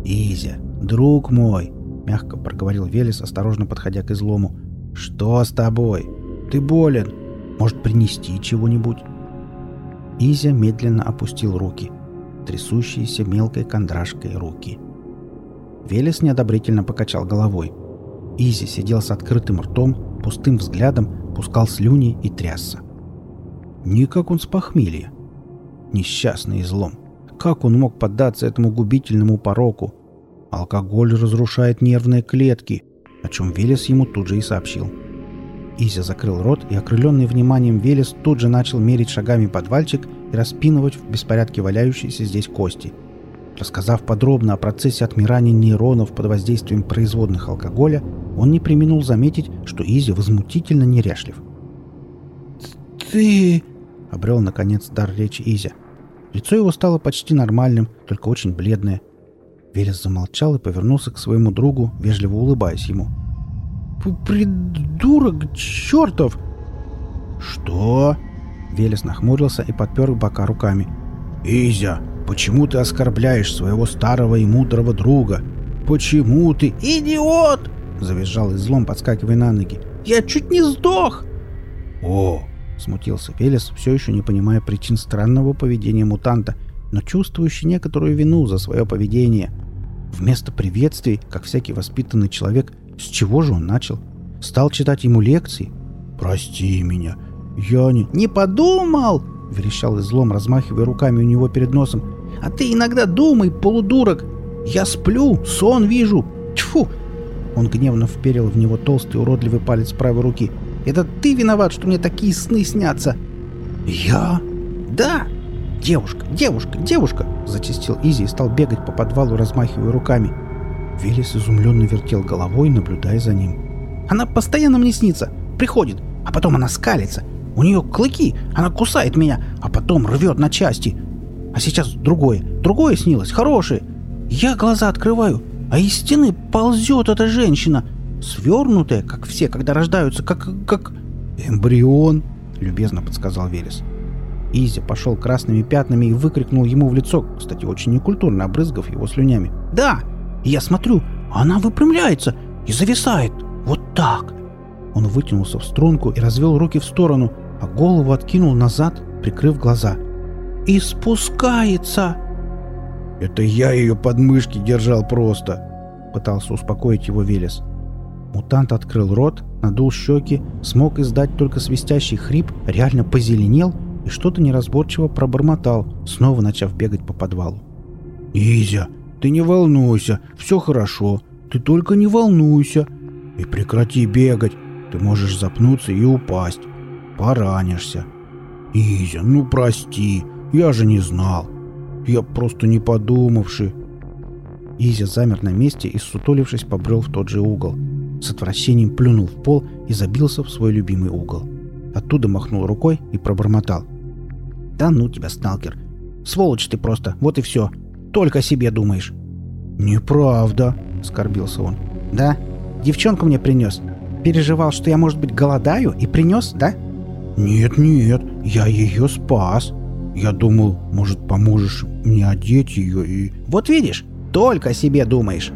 Изя, друг мой, — мягко проговорил Велес, осторожно подходя к излому. «Что с тобой? Ты болен? Может, принести чего-нибудь?» Изя медленно опустил руки. Трясущиеся мелкой кондрашкой руки. Велес неодобрительно покачал головой. Изи сидел с открытым ртом, пустым взглядом, пускал слюни и трясся. Никак он с похмелья. Несчастный излом. Как он мог поддаться этому губительному пороку? Алкоголь разрушает нервные клетки, о чем Велес ему тут же и сообщил. Изя закрыл рот, и, окрыленный вниманием Велес, тут же начал мерить шагами подвальчик и распинывать в беспорядке валяющиеся здесь кости. Рассказав подробно о процессе отмирания нейронов под воздействием производных алкоголя, он не применил заметить, что Изи возмутительно неряшлив. «Ты...» — обрел, наконец, дар речи Изя. Лицо его стало почти нормальным, только очень бледное — Велес замолчал и повернулся к своему другу, вежливо улыбаясь ему. «Придурок чертов!» «Что?» Велес нахмурился и подпер бока руками. «Изя, почему ты оскорбляешь своего старого и мудрого друга? Почему ты...» «Идиот!» — завизжал излом, подскакивая на ноги. «Я чуть не сдох!» «О!» — смутился Велес, все еще не понимая причин странного поведения мутанта, но чувствующий некоторую вину за свое поведение — Вместо приветствий, как всякий воспитанный человек, с чего же он начал? Стал читать ему лекции? «Прости меня, я не...» «Не подумал!» — верещал излом, размахивая руками у него перед носом. «А ты иногда думай, полудурок! Я сплю, сон вижу! Тьфу!» Он гневно вперил в него толстый уродливый палец правой руки. «Это ты виноват, что мне такие сны снятся!» «Я? Да! Девушка, девушка, девушка!» Зачистил Изи и стал бегать по подвалу, размахивая руками. Велес изумленно вертел головой, наблюдая за ним. «Она постоянно мне снится. Приходит, а потом она скалится. У нее клыки, она кусает меня, а потом рвет на части. А сейчас другое, другое снилось, хорошее. Я глаза открываю, а из стены ползет эта женщина, свернутая, как все, когда рождаются, как... как... «Эмбрион», — любезно подсказал Велес. Изи пошел красными пятнами и выкрикнул ему в лицо, кстати, очень некультурно обрызгав его слюнями. «Да! я смотрю, она выпрямляется и зависает. Вот так!» Он вытянулся в струнку и развел руки в сторону, а голову откинул назад, прикрыв глаза. «И спускается!» «Это я ее под мышки держал просто!» — пытался успокоить его Велес. Мутант открыл рот, надул щеки, смог издать только свистящий хрип, реально позеленел и что-то неразборчиво пробормотал, снова начав бегать по подвалу. «Изя, ты не волнуйся, все хорошо, ты только не волнуйся. И прекрати бегать, ты можешь запнуться и упасть. Поранишься. Изя, ну прости, я же не знал. Я просто не подумавши. Изя замер на месте и, сутулившись, побрел в тот же угол. С отвращением плюнул в пол и забился в свой любимый угол. Оттуда махнул рукой и пробормотал. «Да ну тебя, сталкер! Сволочь ты просто, вот и все. Только о себе думаешь». «Неправда», — скорбился он. «Да? Девчонку мне принес. Переживал, что я, может быть, голодаю, и принес, да?» «Нет-нет, я ее спас. Я думал, может, поможешь мне одеть ее и...» «Вот видишь, только о себе думаешь!»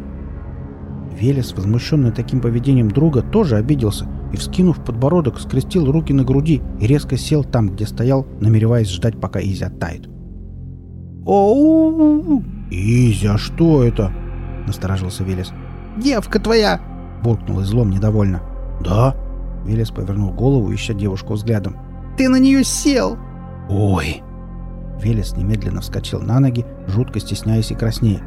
Велес, возмущенный таким поведением друга, тоже обиделся и, вскинув подбородок, скрестил руки на груди и резко сел там, где стоял, намереваясь ждать, пока Изи оттает. «Оу! Изя, что это?» — насторожился Велес. «Девка твоя!» — буркнул излом недовольно. «Да?» — Велес повернул голову, ища девушку взглядом. «Ты на нее сел!» «Ой!» Велес немедленно вскочил на ноги, жутко стесняясь и краснея.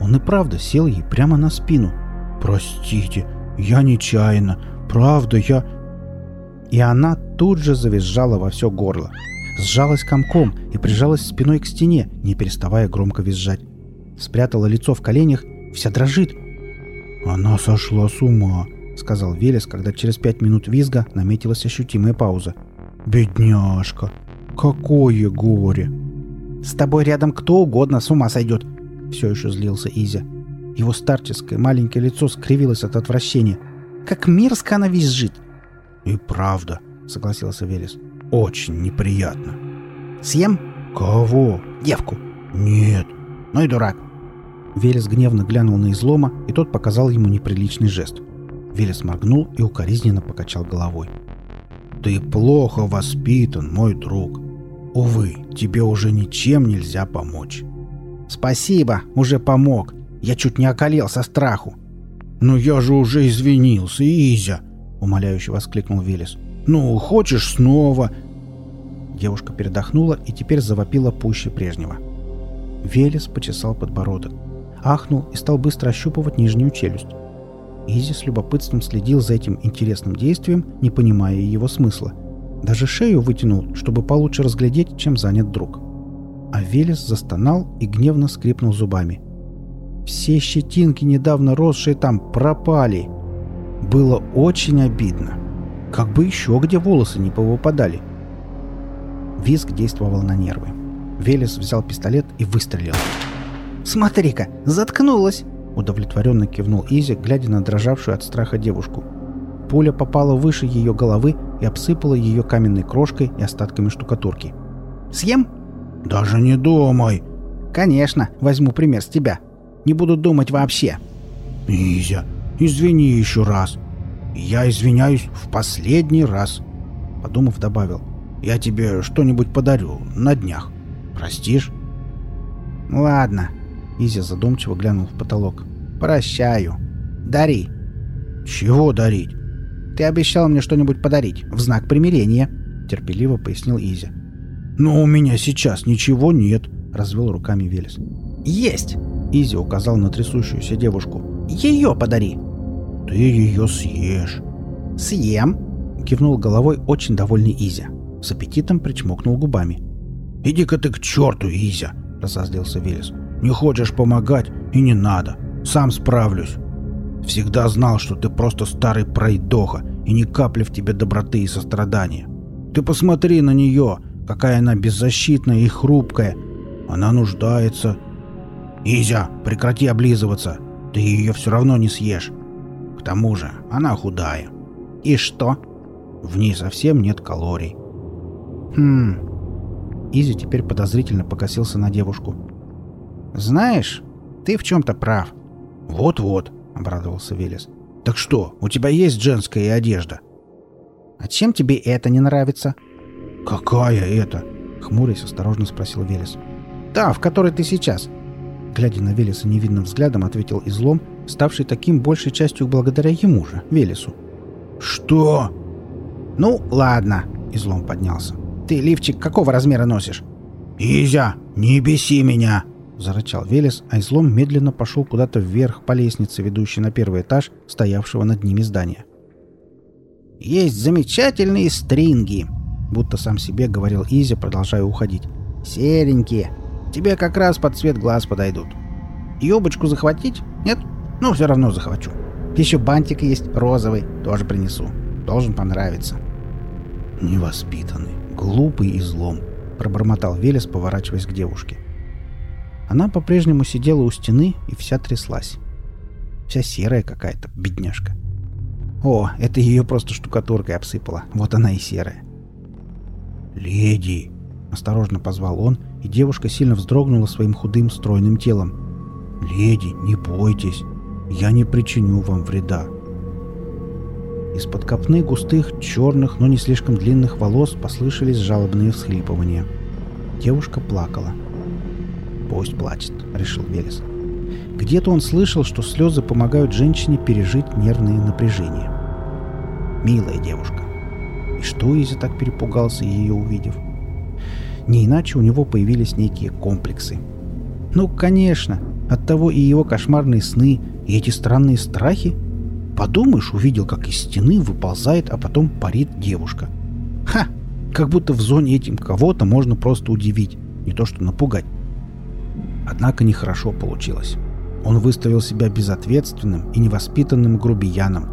Он и правда сел ей прямо на спину. «Простите, я нечаянно. Правда, я...» И она тут же завизжала во все горло. Сжалась комком и прижалась спиной к стене, не переставая громко визжать. Спрятала лицо в коленях, вся дрожит. «Она сошла с ума», — сказал Велес, когда через пять минут визга наметилась ощутимая пауза. «Бедняжка! Какое горе!» «С тобой рядом кто угодно с ума сойдет!» Все еще злился Изя. Его старческое маленькое лицо скривилось от отвращения. «Как мерзко она визжит!» «И правда», — согласился Велес. «Очень неприятно». «Съем?» «Кого?» «Девку». «Нет». «Ну и дурак». Велес гневно глянул на излома, и тот показал ему неприличный жест. Велес моргнул и укоризненно покачал головой. «Ты плохо воспитан, мой друг. Увы, тебе уже ничем нельзя помочь». «Спасибо, уже помог. Я чуть не околел со страху». «Но я же уже извинился, Изя!» — умоляюще воскликнул Велес. «Ну, хочешь снова?» Девушка передохнула и теперь завопила пуще прежнего. Велес почесал подбородок, ахнул и стал быстро ощупывать нижнюю челюсть. Изи с любопытством следил за этим интересным действием, не понимая его смысла. Даже шею вытянул, чтобы получше разглядеть, чем занят друг. А Велес застонал и гневно скрипнул зубами. Все щетинки, недавно росшие там, пропали. Было очень обидно. Как бы еще где волосы не повыпадали. Визг действовал на нервы. Велес взял пистолет и выстрелил. «Смотри-ка, заткнулась!» Удовлетворенно кивнул Изи, глядя на дрожавшую от страха девушку. Пуля попала выше ее головы и обсыпала ее каменной крошкой и остатками штукатурки. «Съем?» «Даже не думай!» «Конечно, возьму пример с тебя. Не буду думать вообще». «Изя, извини еще раз. Я извиняюсь в последний раз». Подумав, добавил. «Я тебе что-нибудь подарю на днях. Простишь?» «Ладно», Изя задумчиво глянул в потолок. «Прощаю. Дари». «Чего дарить?» «Ты обещал мне что-нибудь подарить в знак примирения», — терпеливо пояснил Изя. «Но у меня сейчас ничего нет», — развел руками Велес. «Есть!» — Изя указал на трясущуюся девушку. «Ее подари!» «Ты ее съешь!» «Съем!» — кивнул головой очень довольный Изя. С аппетитом причмокнул губами. «Иди-ка ты к черту, Изя!» — разозлился Велес. «Не хочешь помогать и не надо. Сам справлюсь. Всегда знал, что ты просто старый пройдоха и ни капли в тебе доброты и сострадания. Ты посмотри на нее, какая она беззащитная и хрупкая. Она нуждается. Изя, прекрати облизываться. Ты ее все равно не съешь. К тому же она худая. И что? В ней совсем нет калорий. Хм, Изи теперь подозрительно покосился на девушку. «Знаешь, ты в чем-то прав». «Вот-вот», — обрадовался Велес. «Так что, у тебя есть женская одежда?» «А чем тебе это не нравится?» «Какая это?» — хмурясь осторожно спросил Велес. «Та, в которой ты сейчас». Глядя на Велеса невинным взглядом, ответил излом, ставший таким большей частью благодаря ему же, Велесу. «Что?» «Ну, ладно», — излом поднялся. Ты лифчик какого размера носишь?» «Изя, не беси меня!» — зарычал Велес, а излом медленно пошел куда-то вверх по лестнице, ведущей на первый этаж стоявшего над ними здания. «Есть замечательные стринги!» — будто сам себе говорил Изя, продолжая уходить. «Серенькие. Тебе как раз под цвет глаз подойдут. Юбочку захватить? Нет? Ну, все равно захвачу. Еще бантик есть розовый, тоже принесу. Должен понравиться». «Невоспитанный глупый излом», — пробормотал Велес, поворачиваясь к девушке. Она по-прежнему сидела у стены и вся тряслась. Вся серая какая-то, бедняжка. О, это ее просто штукатуркой обсыпала. Вот она и серая. «Леди!» — осторожно позвал он, и девушка сильно вздрогнула своим худым, стройным телом. «Леди, не бойтесь. Я не причиню вам вреда. Из-под копны густых, черных, но не слишком длинных волос послышались жалобные всхлипывания. Девушка плакала. «Пусть плачет», — решил Велес. Где-то он слышал, что слезы помогают женщине пережить нервные напряжения. Милая девушка. И что Изи так перепугался, ее увидев? Не иначе у него появились некие комплексы. Ну, конечно, оттого и его кошмарные сны, и эти странные страхи Подумаешь, увидел, как из стены выползает, а потом парит девушка. Ха! Как будто в зоне этим кого-то можно просто удивить, не то что напугать. Однако нехорошо получилось. Он выставил себя безответственным и невоспитанным грубияном.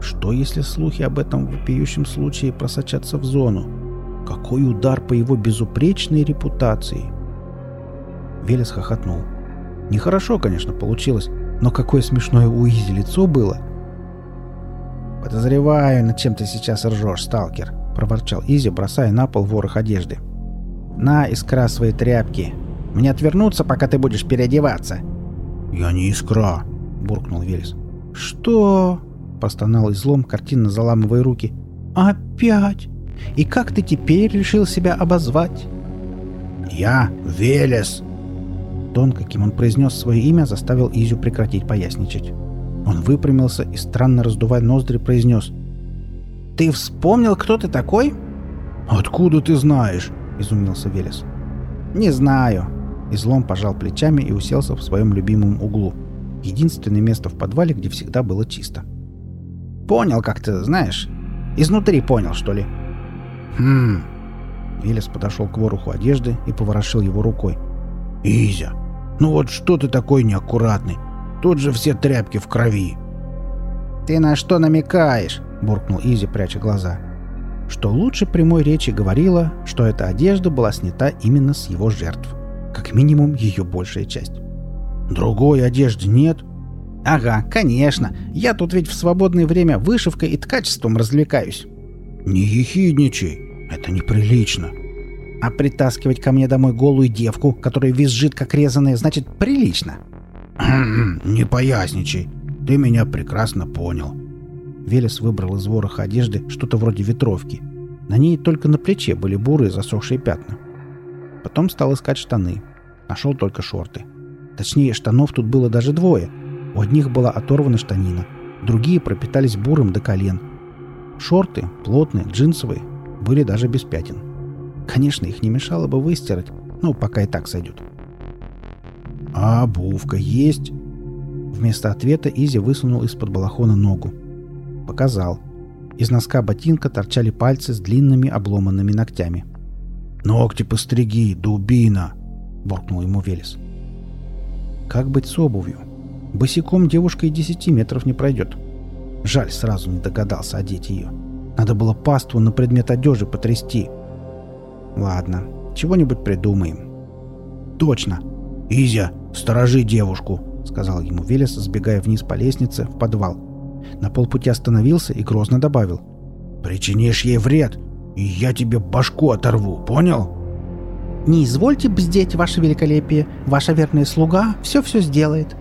Что, если слухи об этом вопиющем случае просочатся в зону? Какой удар по его безупречной репутации? Велес хохотнул. Нехорошо, конечно, получилось, но какое смешное у Изи лицо было — «Подозреваю, над чем ты сейчас ржешь, сталкер», — проворчал Изи, бросая на пол ворох одежды. «На, искра свои тряпки. Мне отвернуться, пока ты будешь переодеваться». «Я не искра», — буркнул Велес. «Что?» — простонал излом, картинно заламывая руки. «Опять? И как ты теперь решил себя обозвать?» «Я Велес!» Тон, каким он произнес свое имя, заставил Изю прекратить поясничать. Он выпрямился и, странно раздувая ноздри, произнес. «Ты вспомнил, кто ты такой?» «Откуда ты знаешь?» — изумился Велес. «Не знаю». Излом пожал плечами и уселся в своем любимом углу. Единственное место в подвале, где всегда было чисто. «Понял, как ты, знаешь. Изнутри понял, что ли?» «Хм...» Велес подошел к вороху одежды и поворошил его рукой. «Изя, ну вот что ты такой неаккуратный? Тут же все тряпки в крови. «Ты на что намекаешь?» — буркнул Изи, пряча глаза. Что лучше прямой речи говорила, что эта одежда была снята именно с его жертв. Как минимум, ее большая часть. «Другой одежды нет?» «Ага, конечно. Я тут ведь в свободное время вышивкой и ткачеством развлекаюсь». «Не ехидничай. Это неприлично». «А притаскивать ко мне домой голую девку, которая визжит как резаная, значит прилично?» «Не поясничай. Ты меня прекрасно понял». Велес выбрал из вороха одежды что-то вроде ветровки. На ней только на плече были бурые засохшие пятна. Потом стал искать штаны. Нашел только шорты. Точнее, штанов тут было даже двое. У одних была оторвана штанина, другие пропитались бурым до колен. Шорты, плотные, джинсовые, были даже без пятен. Конечно, их не мешало бы выстирать, но пока и так сойдет. «А обувка есть?» Вместо ответа Изи высунул из-под балахона ногу. Показал. Из носка ботинка торчали пальцы с длинными обломанными ногтями. «Ногти постриги, дубина!» — буркнул ему Велес. «Как быть с обувью? Босиком девушка и десяти метров не пройдет. Жаль, сразу не догадался одеть ее. Надо было паству на предмет одежи потрясти. Ладно, чего-нибудь придумаем». «Точно! Изя, сторожи девушку!» — сказал ему Велес, сбегая вниз по лестнице в подвал. На полпути остановился и грозно добавил. «Причинишь ей вред, и я тебе башку оторву, понял?» «Не извольте бздеть, ваше великолепие. Ваша верная слуга все-все сделает».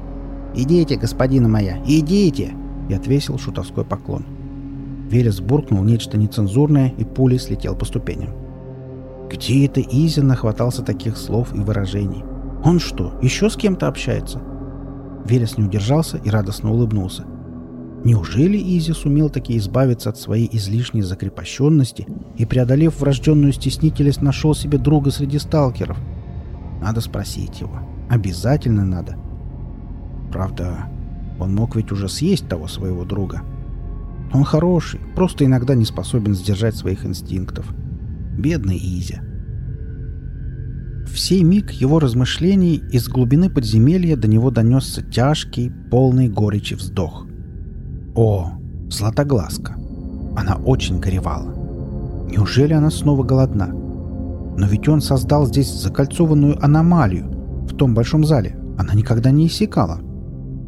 «Идите, господина моя, идите!» и отвесил шутовской поклон. Велес буркнул нечто нецензурное, и пулей слетел по ступеням. Где это Изя нахватался таких слов и выражений? Он что, еще с кем-то общается? Велес не удержался и радостно улыбнулся. Неужели Изи сумел таки избавиться от своей излишней закрепощенности и, преодолев врожденную стеснительность, нашел себе друга среди сталкеров? Надо спросить его. Обязательно надо. Правда, он мог ведь уже съесть того своего друга. Он хороший, просто иногда не способен сдержать своих инстинктов. Бедный Изи. В сей миг его размышлений из глубины подземелья до него донесся тяжкий, полный горечи вздох. О, Златоглазка! Она очень горевала. Неужели она снова голодна? Но ведь он создал здесь закольцованную аномалию в том большом зале. Она никогда не иссякала.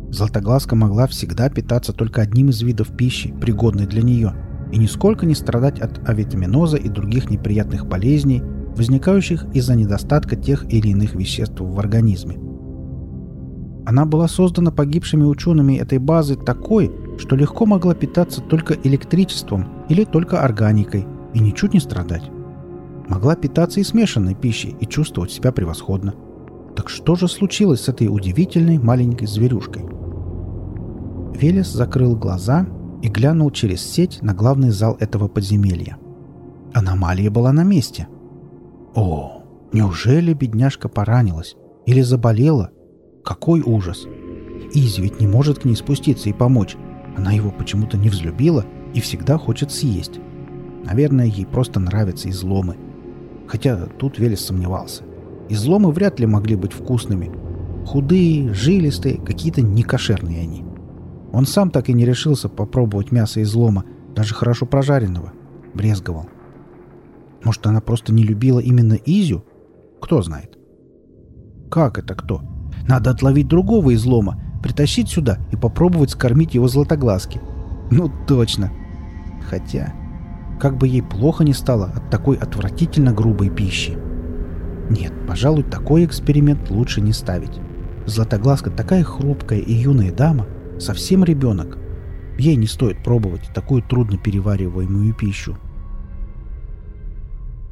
Златоглазка могла всегда питаться только одним из видов пищи, пригодной для нее, и нисколько не страдать от авитаминоза и других неприятных болезней, возникающих из-за недостатка тех или иных веществ в организме. Она была создана погибшими учеными этой базы такой, что легко могла питаться только электричеством или только органикой и ничуть не страдать. Могла питаться и смешанной пищей и чувствовать себя превосходно. Так что же случилось с этой удивительной маленькой зверюшкой? Велес закрыл глаза и глянул через сеть на главный зал этого подземелья. Аномалия была на месте. О, неужели бедняжка поранилась? Или заболела? Какой ужас! Изи ведь не может к ней спуститься и помочь. Она его почему-то не взлюбила и всегда хочет съесть. Наверное, ей просто нравятся изломы. Хотя тут Велес сомневался. Изломы вряд ли могли быть вкусными. Худые, жилистые, какие-то некошерные они. Он сам так и не решился попробовать мясо излома, даже хорошо прожаренного. Брезговал. Может, она просто не любила именно Изю? Кто знает. Как это кто? Надо отловить другого излома, притащить сюда и попробовать скормить его златоглазки. Ну, точно. Хотя, как бы ей плохо не стало от такой отвратительно грубой пищи. Нет, пожалуй, такой эксперимент лучше не ставить. Златоглазка такая хрупкая и юная дама, совсем ребенок. Ей не стоит пробовать такую трудно перевариваемую пищу.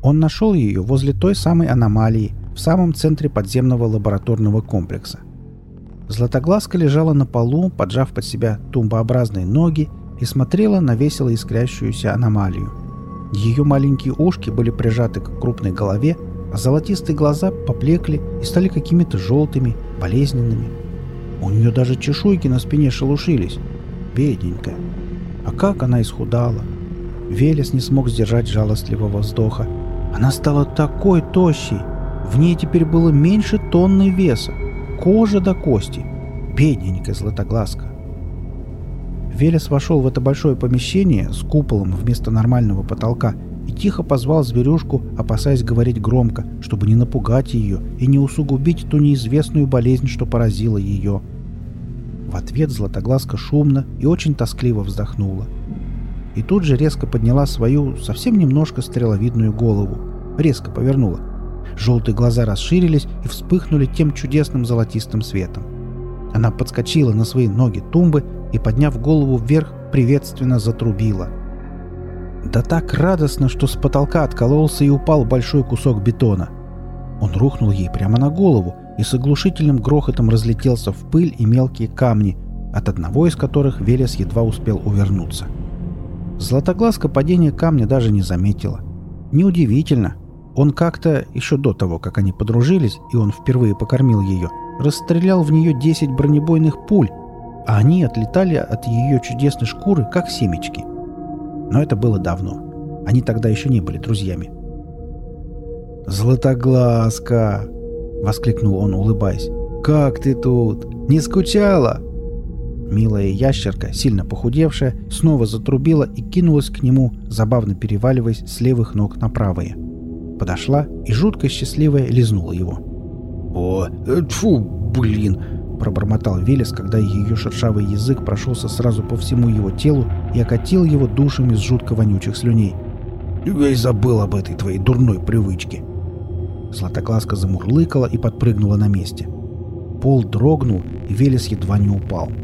Он нашел ее возле той самой аномалии, в самом центре подземного лабораторного комплекса. Златоглазка лежала на полу, поджав под себя тумбообразные ноги и смотрела на весело искрящуюся аномалию. Ее маленькие ушки были прижаты к крупной голове, а золотистые глаза поплекли и стали какими-то желтыми, болезненными. У нее даже чешуйки на спине шелушились. Бедненькая. А как она исхудала! Велес не смог сдержать жалостливого вздоха. Она стала такой тощей, в ней теперь было меньше тонны веса. Кожа до кости. Бедненькая златоглазка. Велес вошел в это большое помещение с куполом вместо нормального потолка и тихо позвал зверюшку, опасаясь говорить громко, чтобы не напугать ее и не усугубить ту неизвестную болезнь, что поразила ее. В ответ златоглазка шумно и очень тоскливо вздохнула. И тут же резко подняла свою, совсем немножко стреловидную голову. Резко повернула. Желтые глаза расширились и вспыхнули тем чудесным золотистым светом. Она подскочила на свои ноги тумбы и, подняв голову вверх, приветственно затрубила. Да так радостно, что с потолка откололся и упал большой кусок бетона. Он рухнул ей прямо на голову и с оглушительным грохотом разлетелся в пыль и мелкие камни, от одного из которых Велес едва успел увернуться. Златоглазка падение камня даже не заметила. Неудивительно, он как-то, еще до того, как они подружились, и он впервые покормил ее, расстрелял в нее 10 бронебойных пуль, а они отлетали от ее чудесной шкуры, как семечки. Но это было давно. Они тогда еще не были друзьями. «Златоглазка!» — воскликнул он, улыбаясь. «Как ты тут? Не скучала?» Милая ящерка, сильно похудевшая, снова затрубила и кинулась к нему, забавно переваливаясь с левых ног на правые. Подошла и, жутко счастливая, лизнула его. «О, э, фу, блин!» – пробормотал Велес, когда ее шершавый язык прошелся сразу по всему его телу и окатил его душами с жутко вонючих слюней. «Я и забыл об этой твоей дурной привычке!» Златоглазка замурлыкала и подпрыгнула на месте. Пол дрогнул, и Велес едва не упал. –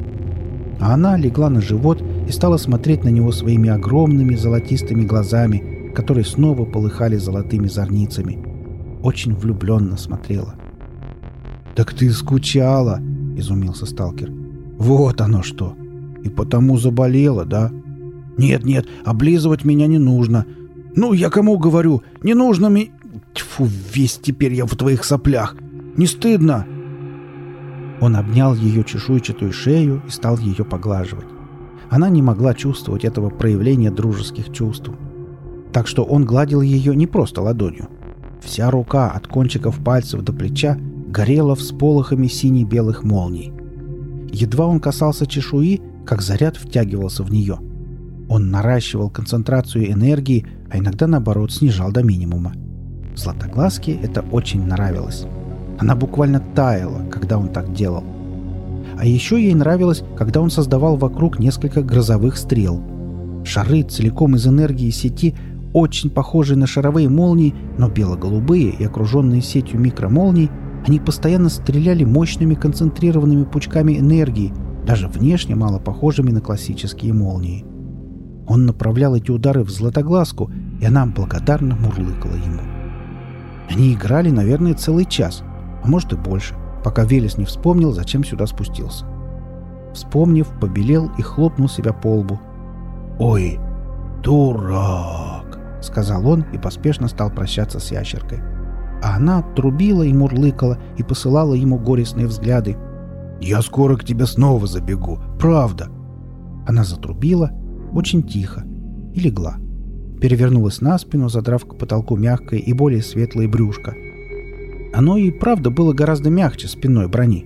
а она легла на живот и стала смотреть на него своими огромными золотистыми глазами, которые снова полыхали золотыми зорницами. Очень влюбленно смотрела. «Так ты скучала!» — изумился сталкер. «Вот оно что! И потому заболела, да?» «Нет-нет, облизывать меня не нужно. Ну, я кому говорю? Не нужно ми...» Тьфу, весь теперь я в твоих соплях. Не стыдно?» Он обнял ее чешуйчатую шею и стал ее поглаживать. Она не могла чувствовать этого проявления дружеских чувств. Так что он гладил ее не просто ладонью. Вся рука от кончиков пальцев до плеча горела всполохами сине-белых молний. Едва он касался чешуи, как заряд втягивался в нее. Он наращивал концентрацию энергии, а иногда, наоборот, снижал до минимума. Златоглазке это очень нравилось. Она буквально таяла, когда он так делал. А еще ей нравилось, когда он создавал вокруг несколько грозовых стрел. Шары целиком из энергии сети, очень похожие на шаровые молнии, но бело-голубые и окруженные сетью микромолний, они постоянно стреляли мощными концентрированными пучками энергии, даже внешне мало похожими на классические молнии. Он направлял эти удары в златоглазку, и она благодарно мурлыкала ему. Они играли, наверное, целый час, а может и больше, пока Велес не вспомнил, зачем сюда спустился. Вспомнив, побелел и хлопнул себя по лбу. «Ой, дурак!» — сказал он и поспешно стал прощаться с ящеркой. А она трубила и мурлыкала и посылала ему горестные взгляды. «Я скоро к тебе снова забегу, правда!» Она затрубила очень тихо и легла. Перевернулась на спину, задрав к потолку мягкое и более светлое брюшко — оно и правда было гораздо мягче спинной брони.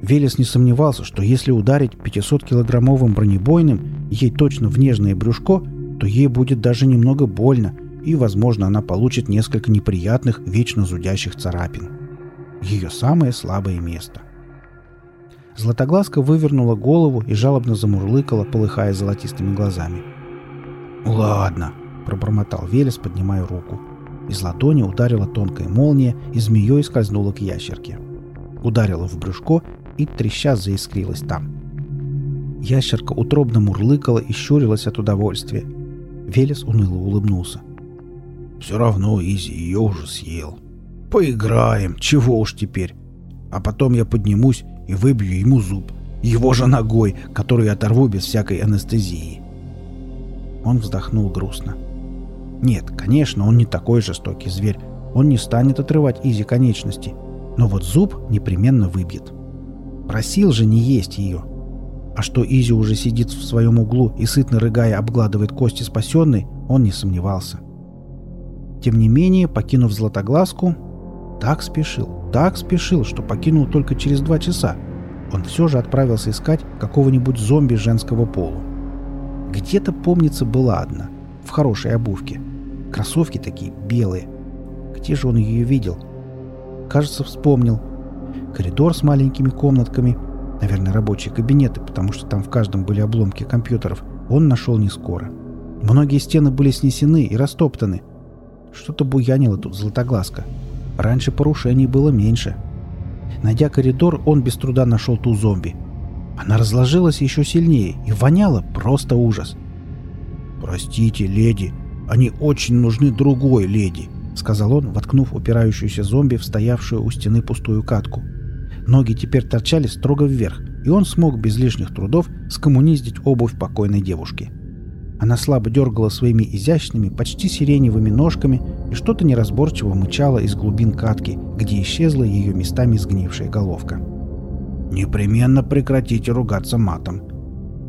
Велес не сомневался, что если ударить 500-килограммовым бронебойным ей точно в нежное брюшко, то ей будет даже немного больно, и, возможно, она получит несколько неприятных, вечно зудящих царапин. Ее самое слабое место. Златоглазка вывернула голову и жалобно замурлыкала, полыхая золотистыми глазами. «Ладно», — пробормотал Велес, поднимая руку. Из ладони ударила тонкая молния и змеей скользнула к ящерке. Ударила в брюшко и треща заискрилась там. Ящерка утробно мурлыкала и щурилась от удовольствия. Велес уныло улыбнулся. «Все равно Изи ее уже съел. Поиграем, чего уж теперь. А потом я поднимусь и выбью ему зуб. Его же ногой, которую оторву без всякой анестезии». Он вздохнул грустно. — нет, конечно, он не такой жестокий зверь. Он не станет отрывать Изи конечности. Но вот зуб непременно выбьет. Просил же не есть ее. А что Изи уже сидит в своем углу и сытно рыгая обгладывает кости спасенной, он не сомневался. Тем не менее, покинув Златоглазку, так спешил, так спешил, что покинул только через два часа. Он все же отправился искать какого-нибудь зомби женского пола. Где-то, помнится, была одна, в хорошей обувке – Кроссовки такие белые. Где же он ее видел? Кажется, вспомнил. Коридор с маленькими комнатками. Наверное, рабочие кабинеты, потому что там в каждом были обломки компьютеров. Он нашел не скоро. Многие стены были снесены и растоптаны. Что-то буянило тут златоглазка. Раньше порушений было меньше. Найдя коридор, он без труда нашел ту зомби. Она разложилась еще сильнее и воняла просто ужас. «Простите, леди», они очень нужны другой леди», — сказал он, воткнув упирающуюся зомби в стоявшую у стены пустую катку. Ноги теперь торчали строго вверх, и он смог без лишних трудов скоммуниздить обувь покойной девушки. Она слабо дергала своими изящными, почти сиреневыми ножками и что-то неразборчиво мычала из глубин катки, где исчезла ее местами сгнившая головка. «Непременно прекратите ругаться матом.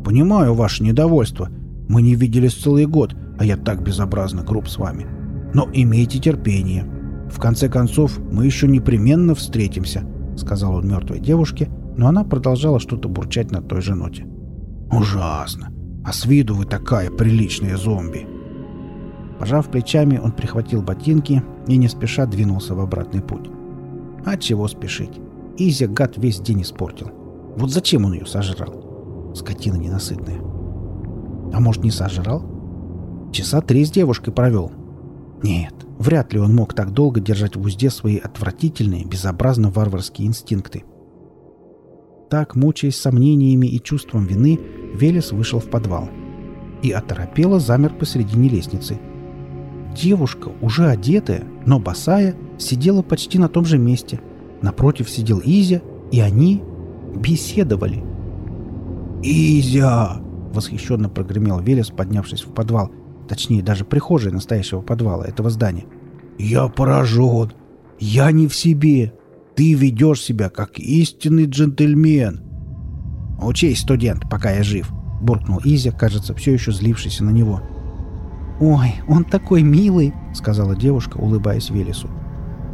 Понимаю ваше недовольство. Мы не виделись целый год, а я так безобразно груб с вами. Но имейте терпение. В конце концов, мы еще непременно встретимся», — сказал он мертвой девушке, но она продолжала что-то бурчать на той же ноте. «Ужасно! А с виду вы такая приличная зомби!» Пожав плечами, он прихватил ботинки и не спеша двинулся в обратный путь. А чего спешить? Изя гад весь день испортил. Вот зачем он ее сожрал? Скотина ненасытная. А может, не сожрал? Часа три с девушкой провел. Нет, вряд ли он мог так долго держать в узде свои отвратительные, безобразно варварские инстинкты. Так, мучаясь сомнениями и чувством вины, Велес вышел в подвал. И оторопело замер посредине лестницы. Девушка, уже одетая, но босая, сидела почти на том же месте. Напротив сидел Изя, и они беседовали. «Изя!» — восхищенно прогремел Велес, поднявшись в подвал. Точнее, даже прихожей настоящего подвала этого здания. «Я поражен! Я не в себе! Ты ведешь себя как истинный джентльмен!» «Учись, студент, пока я жив!» — буркнул Изя, кажется, все еще злившийся на него. «Ой, он такой милый!» — сказала девушка, улыбаясь Велесу.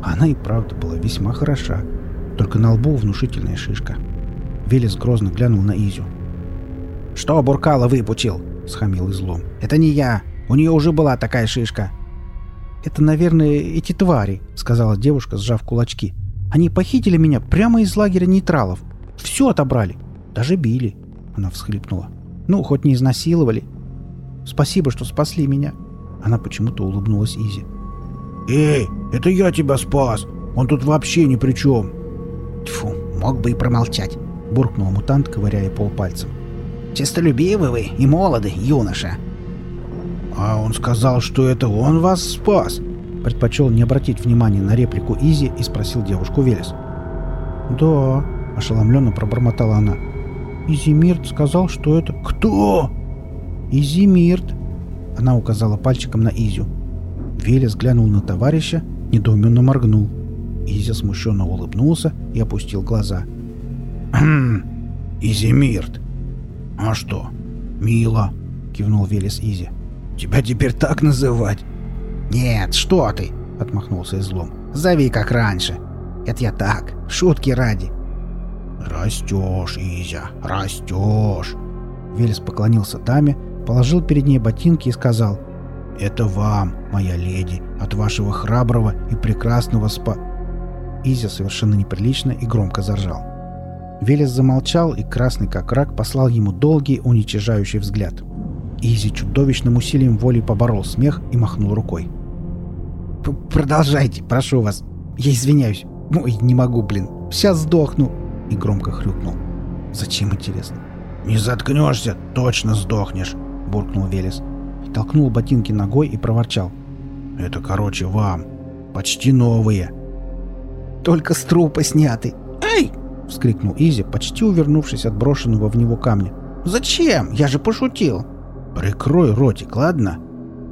Она и правда была весьма хороша, только на лбу внушительная шишка. Велес грозно глянул на Изю. «Что Буркала выпучил?» — схамил излом. «Это не я. У нее уже была такая шишка». «Это, наверное, эти твари», — сказала девушка, сжав кулачки. «Они похитили меня прямо из лагеря нейтралов. Все отобрали. Даже били». Она всхлипнула. «Ну, хоть не изнасиловали. Спасибо, что спасли меня». Она почему-то улыбнулась Изи. «Эй, это я тебя спас! Он тут вообще ни при чем!» «Тьфу, мог бы и промолчать», — буркнул мутант, ковыряя пол пальцем. «Честолюбивы вы и молоды, юноша!» «А он сказал, что это он вас спас!» Предпочел не обратить внимания на реплику Изи и спросил девушку Велес. «Да», — ошеломленно пробормотала она. «Изимирт сказал, что это...» «Кто?» «Изимирт», — она указала пальчиком на Изю. Велес глянул на товарища, недоуменно моргнул. Изя смущенно улыбнулся и опустил глаза. «Хм, Изимирт. А что? Мило», — кивнул Велес Изи. «Тебя теперь так называть?» «Нет, что ты!» — отмахнулся излом. «Зови как раньше. Это я так, шутки ради». «Растешь, Изя, растешь!» Велес поклонился даме, положил перед ней ботинки и сказал «Это вам, моя леди, от вашего храброго и прекрасного спа...» Изя совершенно неприлично и громко заржал. Велес замолчал, и красный как рак послал ему долгий, уничижающий взгляд. Изи чудовищным усилием воли поборол смех и махнул рукой. «Продолжайте, прошу вас. Я извиняюсь. Ой, не могу, блин. Сейчас сдохну!» И громко хрюкнул. «Зачем, интересно?» «Не заткнешься, точно сдохнешь!» — буркнул Велес толкнул ботинки ногой и проворчал. «Это, короче, вам. Почти новые». «Только с трупа сняты. Эй!» — вскрикнул Изи, почти увернувшись от брошенного в него камня. «Зачем? Я же пошутил!» «Прикрой ротик, ладно?»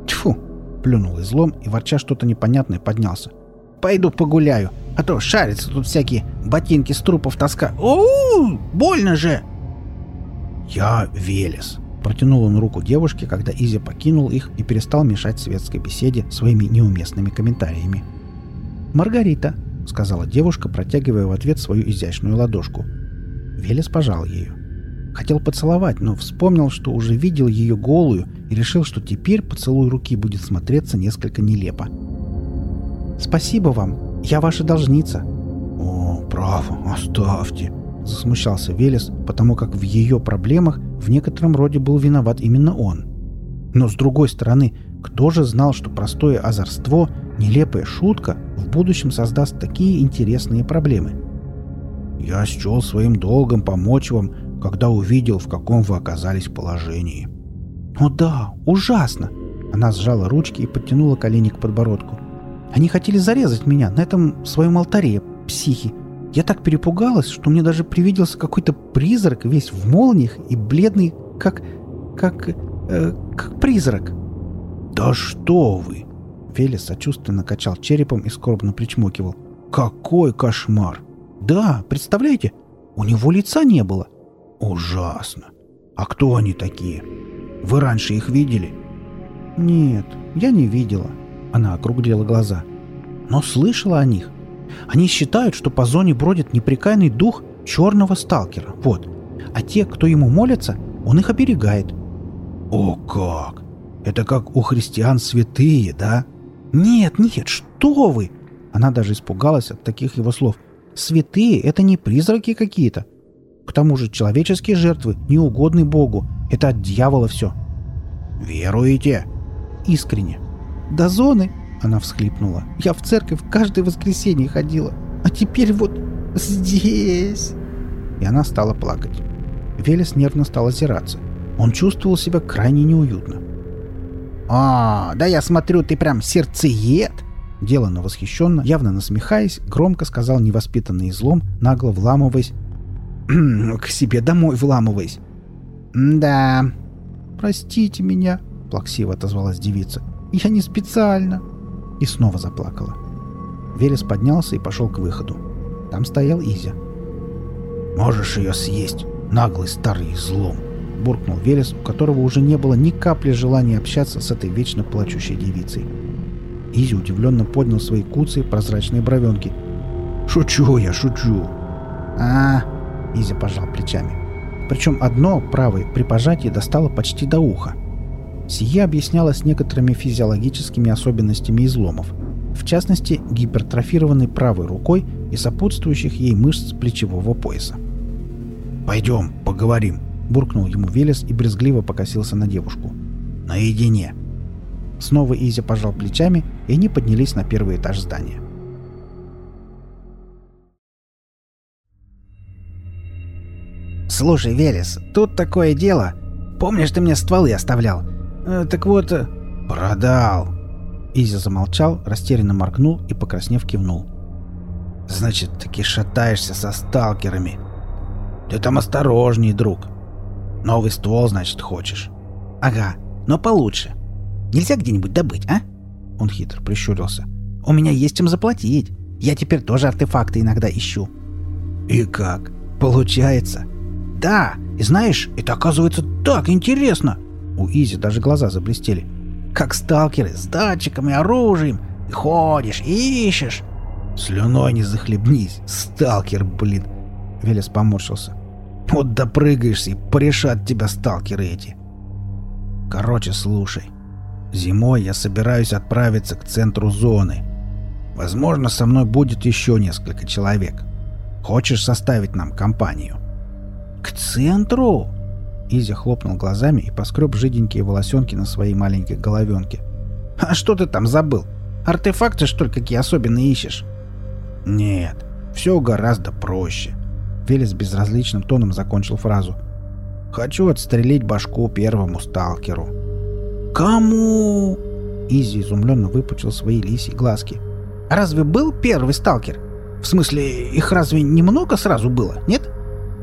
«Тьфу!» — плюнул излом и, ворча что-то непонятное, поднялся. «Пойду погуляю, а то шарятся тут всякие ботинки с трупов тоска. Оу! Больно же!» «Я Велес», Протянул он руку девушке, когда Изи покинул их и перестал мешать светской беседе своими неуместными комментариями. «Маргарита», — сказала девушка, протягивая в ответ свою изящную ладошку. Велес пожал ею. Хотел поцеловать, но вспомнил, что уже видел ее голую и решил, что теперь поцелуй руки будет смотреться несколько нелепо. «Спасибо вам. Я ваша должница». «О, право, оставьте», — засмущался Велес, потому как в ее проблемах в некотором роде был виноват именно он. Но с другой стороны, кто же знал, что простое озорство, нелепая шутка в будущем создаст такие интересные проблемы? «Я счел своим долгом помочь вам, когда увидел, в каком вы оказались положении». «О да, ужасно!» Она сжала ручки и подтянула колени к подбородку. «Они хотели зарезать меня на этом своем алтаре, психи. Я так перепугалась, что мне даже привиделся какой-то призрак весь в молниях и бледный, как... как... Э, как призрак. «Да что вы!» Велес сочувственно качал черепом и скорбно причмокивал. «Какой кошмар!» «Да, представляете, у него лица не было». «Ужасно! А кто они такие? Вы раньше их видели?» «Нет, я не видела». Она округлила глаза. но слышала о них. Они считают, что по зоне бродит непрекаянный дух черного сталкера. Вот. А те, кто ему молятся, он их оберегает. О как! Это как у христиан святые, да? Нет, нет, что вы! Она даже испугалась от таких его слов. Святые — это не призраки какие-то. К тому же человеческие жертвы не угодны Богу. Это от дьявола все. Веруете? Искренне. До зоны, она всхлипнула. Я в церковь каждое воскресенье ходила. А теперь вот здесь. И она стала плакать. Велес нервно стал озираться. Он чувствовал себя крайне неуютно. «А, да я смотрю, ты прям сердцеед!» Делано восхищенно, явно насмехаясь, громко сказал невоспитанный излом, нагло вламываясь к себе домой вламываясь. «Да...» «Простите меня», — плаксиво отозвалась девица. «Я не специально». И снова заплакала. Велес поднялся и пошел к выходу. Там стоял Изя. «Можешь ее съесть, наглый старый злом!» — буркнул Велес, у которого уже не было ни капли желания общаться с этой вечно плачущей девицей. Изи удивленно поднял свои куцы прозрачные бровенки. «Шучу я, шучу!» «А, Изя пожал плечами. Причем одно, правое, при пожатии достало почти до уха. Сие объяснялось некоторыми физиологическими особенностями изломов. В частности, гипертрофированной правой рукой и сопутствующих ей мышц плечевого пояса. «Пойдем, поговорим», — буркнул ему Велес и брезгливо покосился на девушку. «Наедине». Снова Изя пожал плечами, и они поднялись на первый этаж здания. «Слушай, Велес, тут такое дело. Помнишь, ты мне стволы оставлял? Э, так вот...» э, «Продал!» Изя замолчал, растерянно моргнул и, покраснев, кивнул. «Значит, таки шатаешься со сталкерами. Ты там осторожней, друг. Новый ствол, значит, хочешь?» «Ага, но получше. Нельзя где-нибудь добыть, а?» Он хитро прищурился. «У меня есть чем заплатить. Я теперь тоже артефакты иногда ищу». «И как? Получается?» Да, и знаешь, это оказывается так интересно. У Изи даже глаза заблестели. Как сталкеры с датчиками, оружием. И ходишь, и ищешь. Слюной не захлебнись, сталкер, блин. Велес поморщился. Вот допрыгаешься и порешат тебя сталкеры эти. Короче, слушай. Зимой я собираюсь отправиться к центру зоны. Возможно, со мной будет еще несколько человек. Хочешь составить нам компанию? «К центру?» Изя хлопнул глазами и поскреб жиденькие волосенки на своей маленькой головенке. «А что ты там забыл? Артефакты, что ли, какие особенные ищешь?» «Нет, все гораздо проще». Велес безразличным тоном закончил фразу. «Хочу отстрелить башку первому сталкеру». «Кому?» Изи изумленно выпучил свои лисьи глазки. «А разве был первый сталкер? В смысле, их разве немного сразу было, нет?»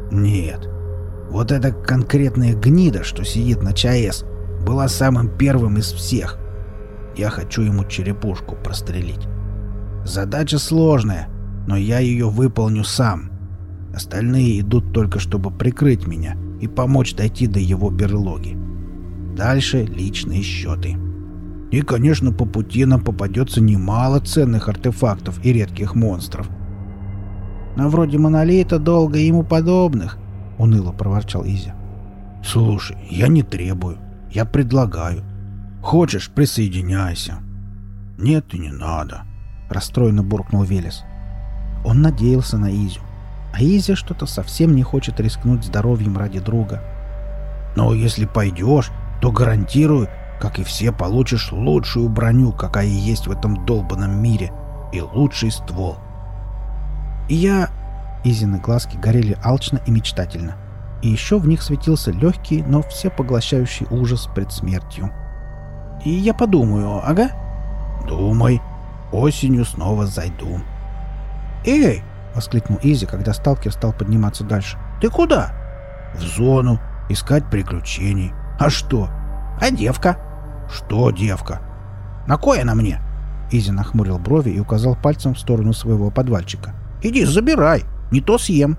«Нет. Вот эта конкретная гнида, что сидит на ЧАЭС, была самым первым из всех. Я хочу ему черепушку прострелить. Задача сложная, но я ее выполню сам. Остальные идут только чтобы прикрыть меня и помочь дойти до его берлоги. Дальше личные счеты. И, конечно, по пути нам попадется немало ценных артефактов и редких монстров. Но вроде монолита долго ему подобных, — уныло проворчал Изя. «Слушай, я не требую. Я предлагаю. Хочешь, присоединяйся». «Нет и не надо», — расстроенно буркнул Велес. Он надеялся на Изю. А Изя что-то совсем не хочет рискнуть здоровьем ради друга. «Но если пойдешь, то гарантирую, как и все, получишь лучшую броню, какая есть в этом долбанном мире, и лучший ствол». «Я Изины глазки горели алчно и мечтательно. И еще в них светился легкий, но всепоглощающий ужас пред смертью. «И я подумаю, ага?» «Думай. Осенью снова зайду». «Эй!» — воскликнул Изи, когда сталкер стал подниматься дальше. «Ты куда?» «В зону. Искать приключений. А что?» «А девка?» «Что девка?» «На кой она мне?» Изи нахмурил брови и указал пальцем в сторону своего подвальчика. «Иди, забирай!» Не то съем.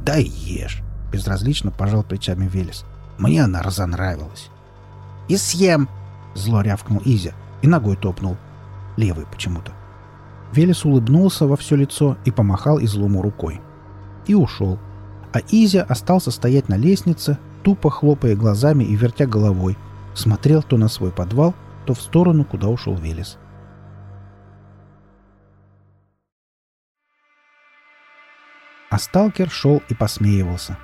Да ешь. Безразлично пожал плечами Велес. Мне она разонравилась. И съем. Зло рявкнул Изя и ногой топнул. Левый почему-то. Велес улыбнулся во все лицо и помахал излому рукой. И ушел. А Изя остался стоять на лестнице, тупо хлопая глазами и вертя головой. Смотрел то на свой подвал, то в сторону, куда ушел Велес. А сталкер шел и посмеивался.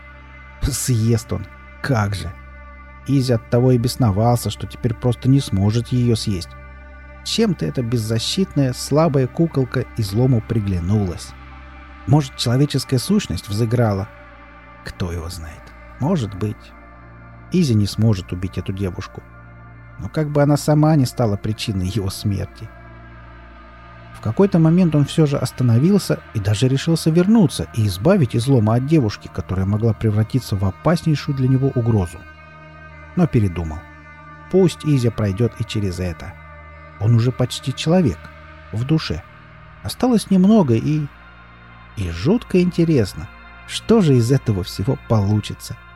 Съест он. Как же. Изи от того и бесновался, что теперь просто не сможет ее съесть. Чем-то эта беззащитная, слабая куколка излому приглянулась. Может, человеческая сущность взыграла? Кто его знает. Может быть. Изи не сможет убить эту девушку. Но как бы она сама не стала причиной его смерти. В какой-то момент он все же остановился и даже решился вернуться и избавить излома от девушки, которая могла превратиться в опаснейшую для него угрозу. Но передумал. Пусть Изя пройдет и через это. Он уже почти человек. В душе. Осталось немного и... И жутко интересно, что же из этого всего получится. —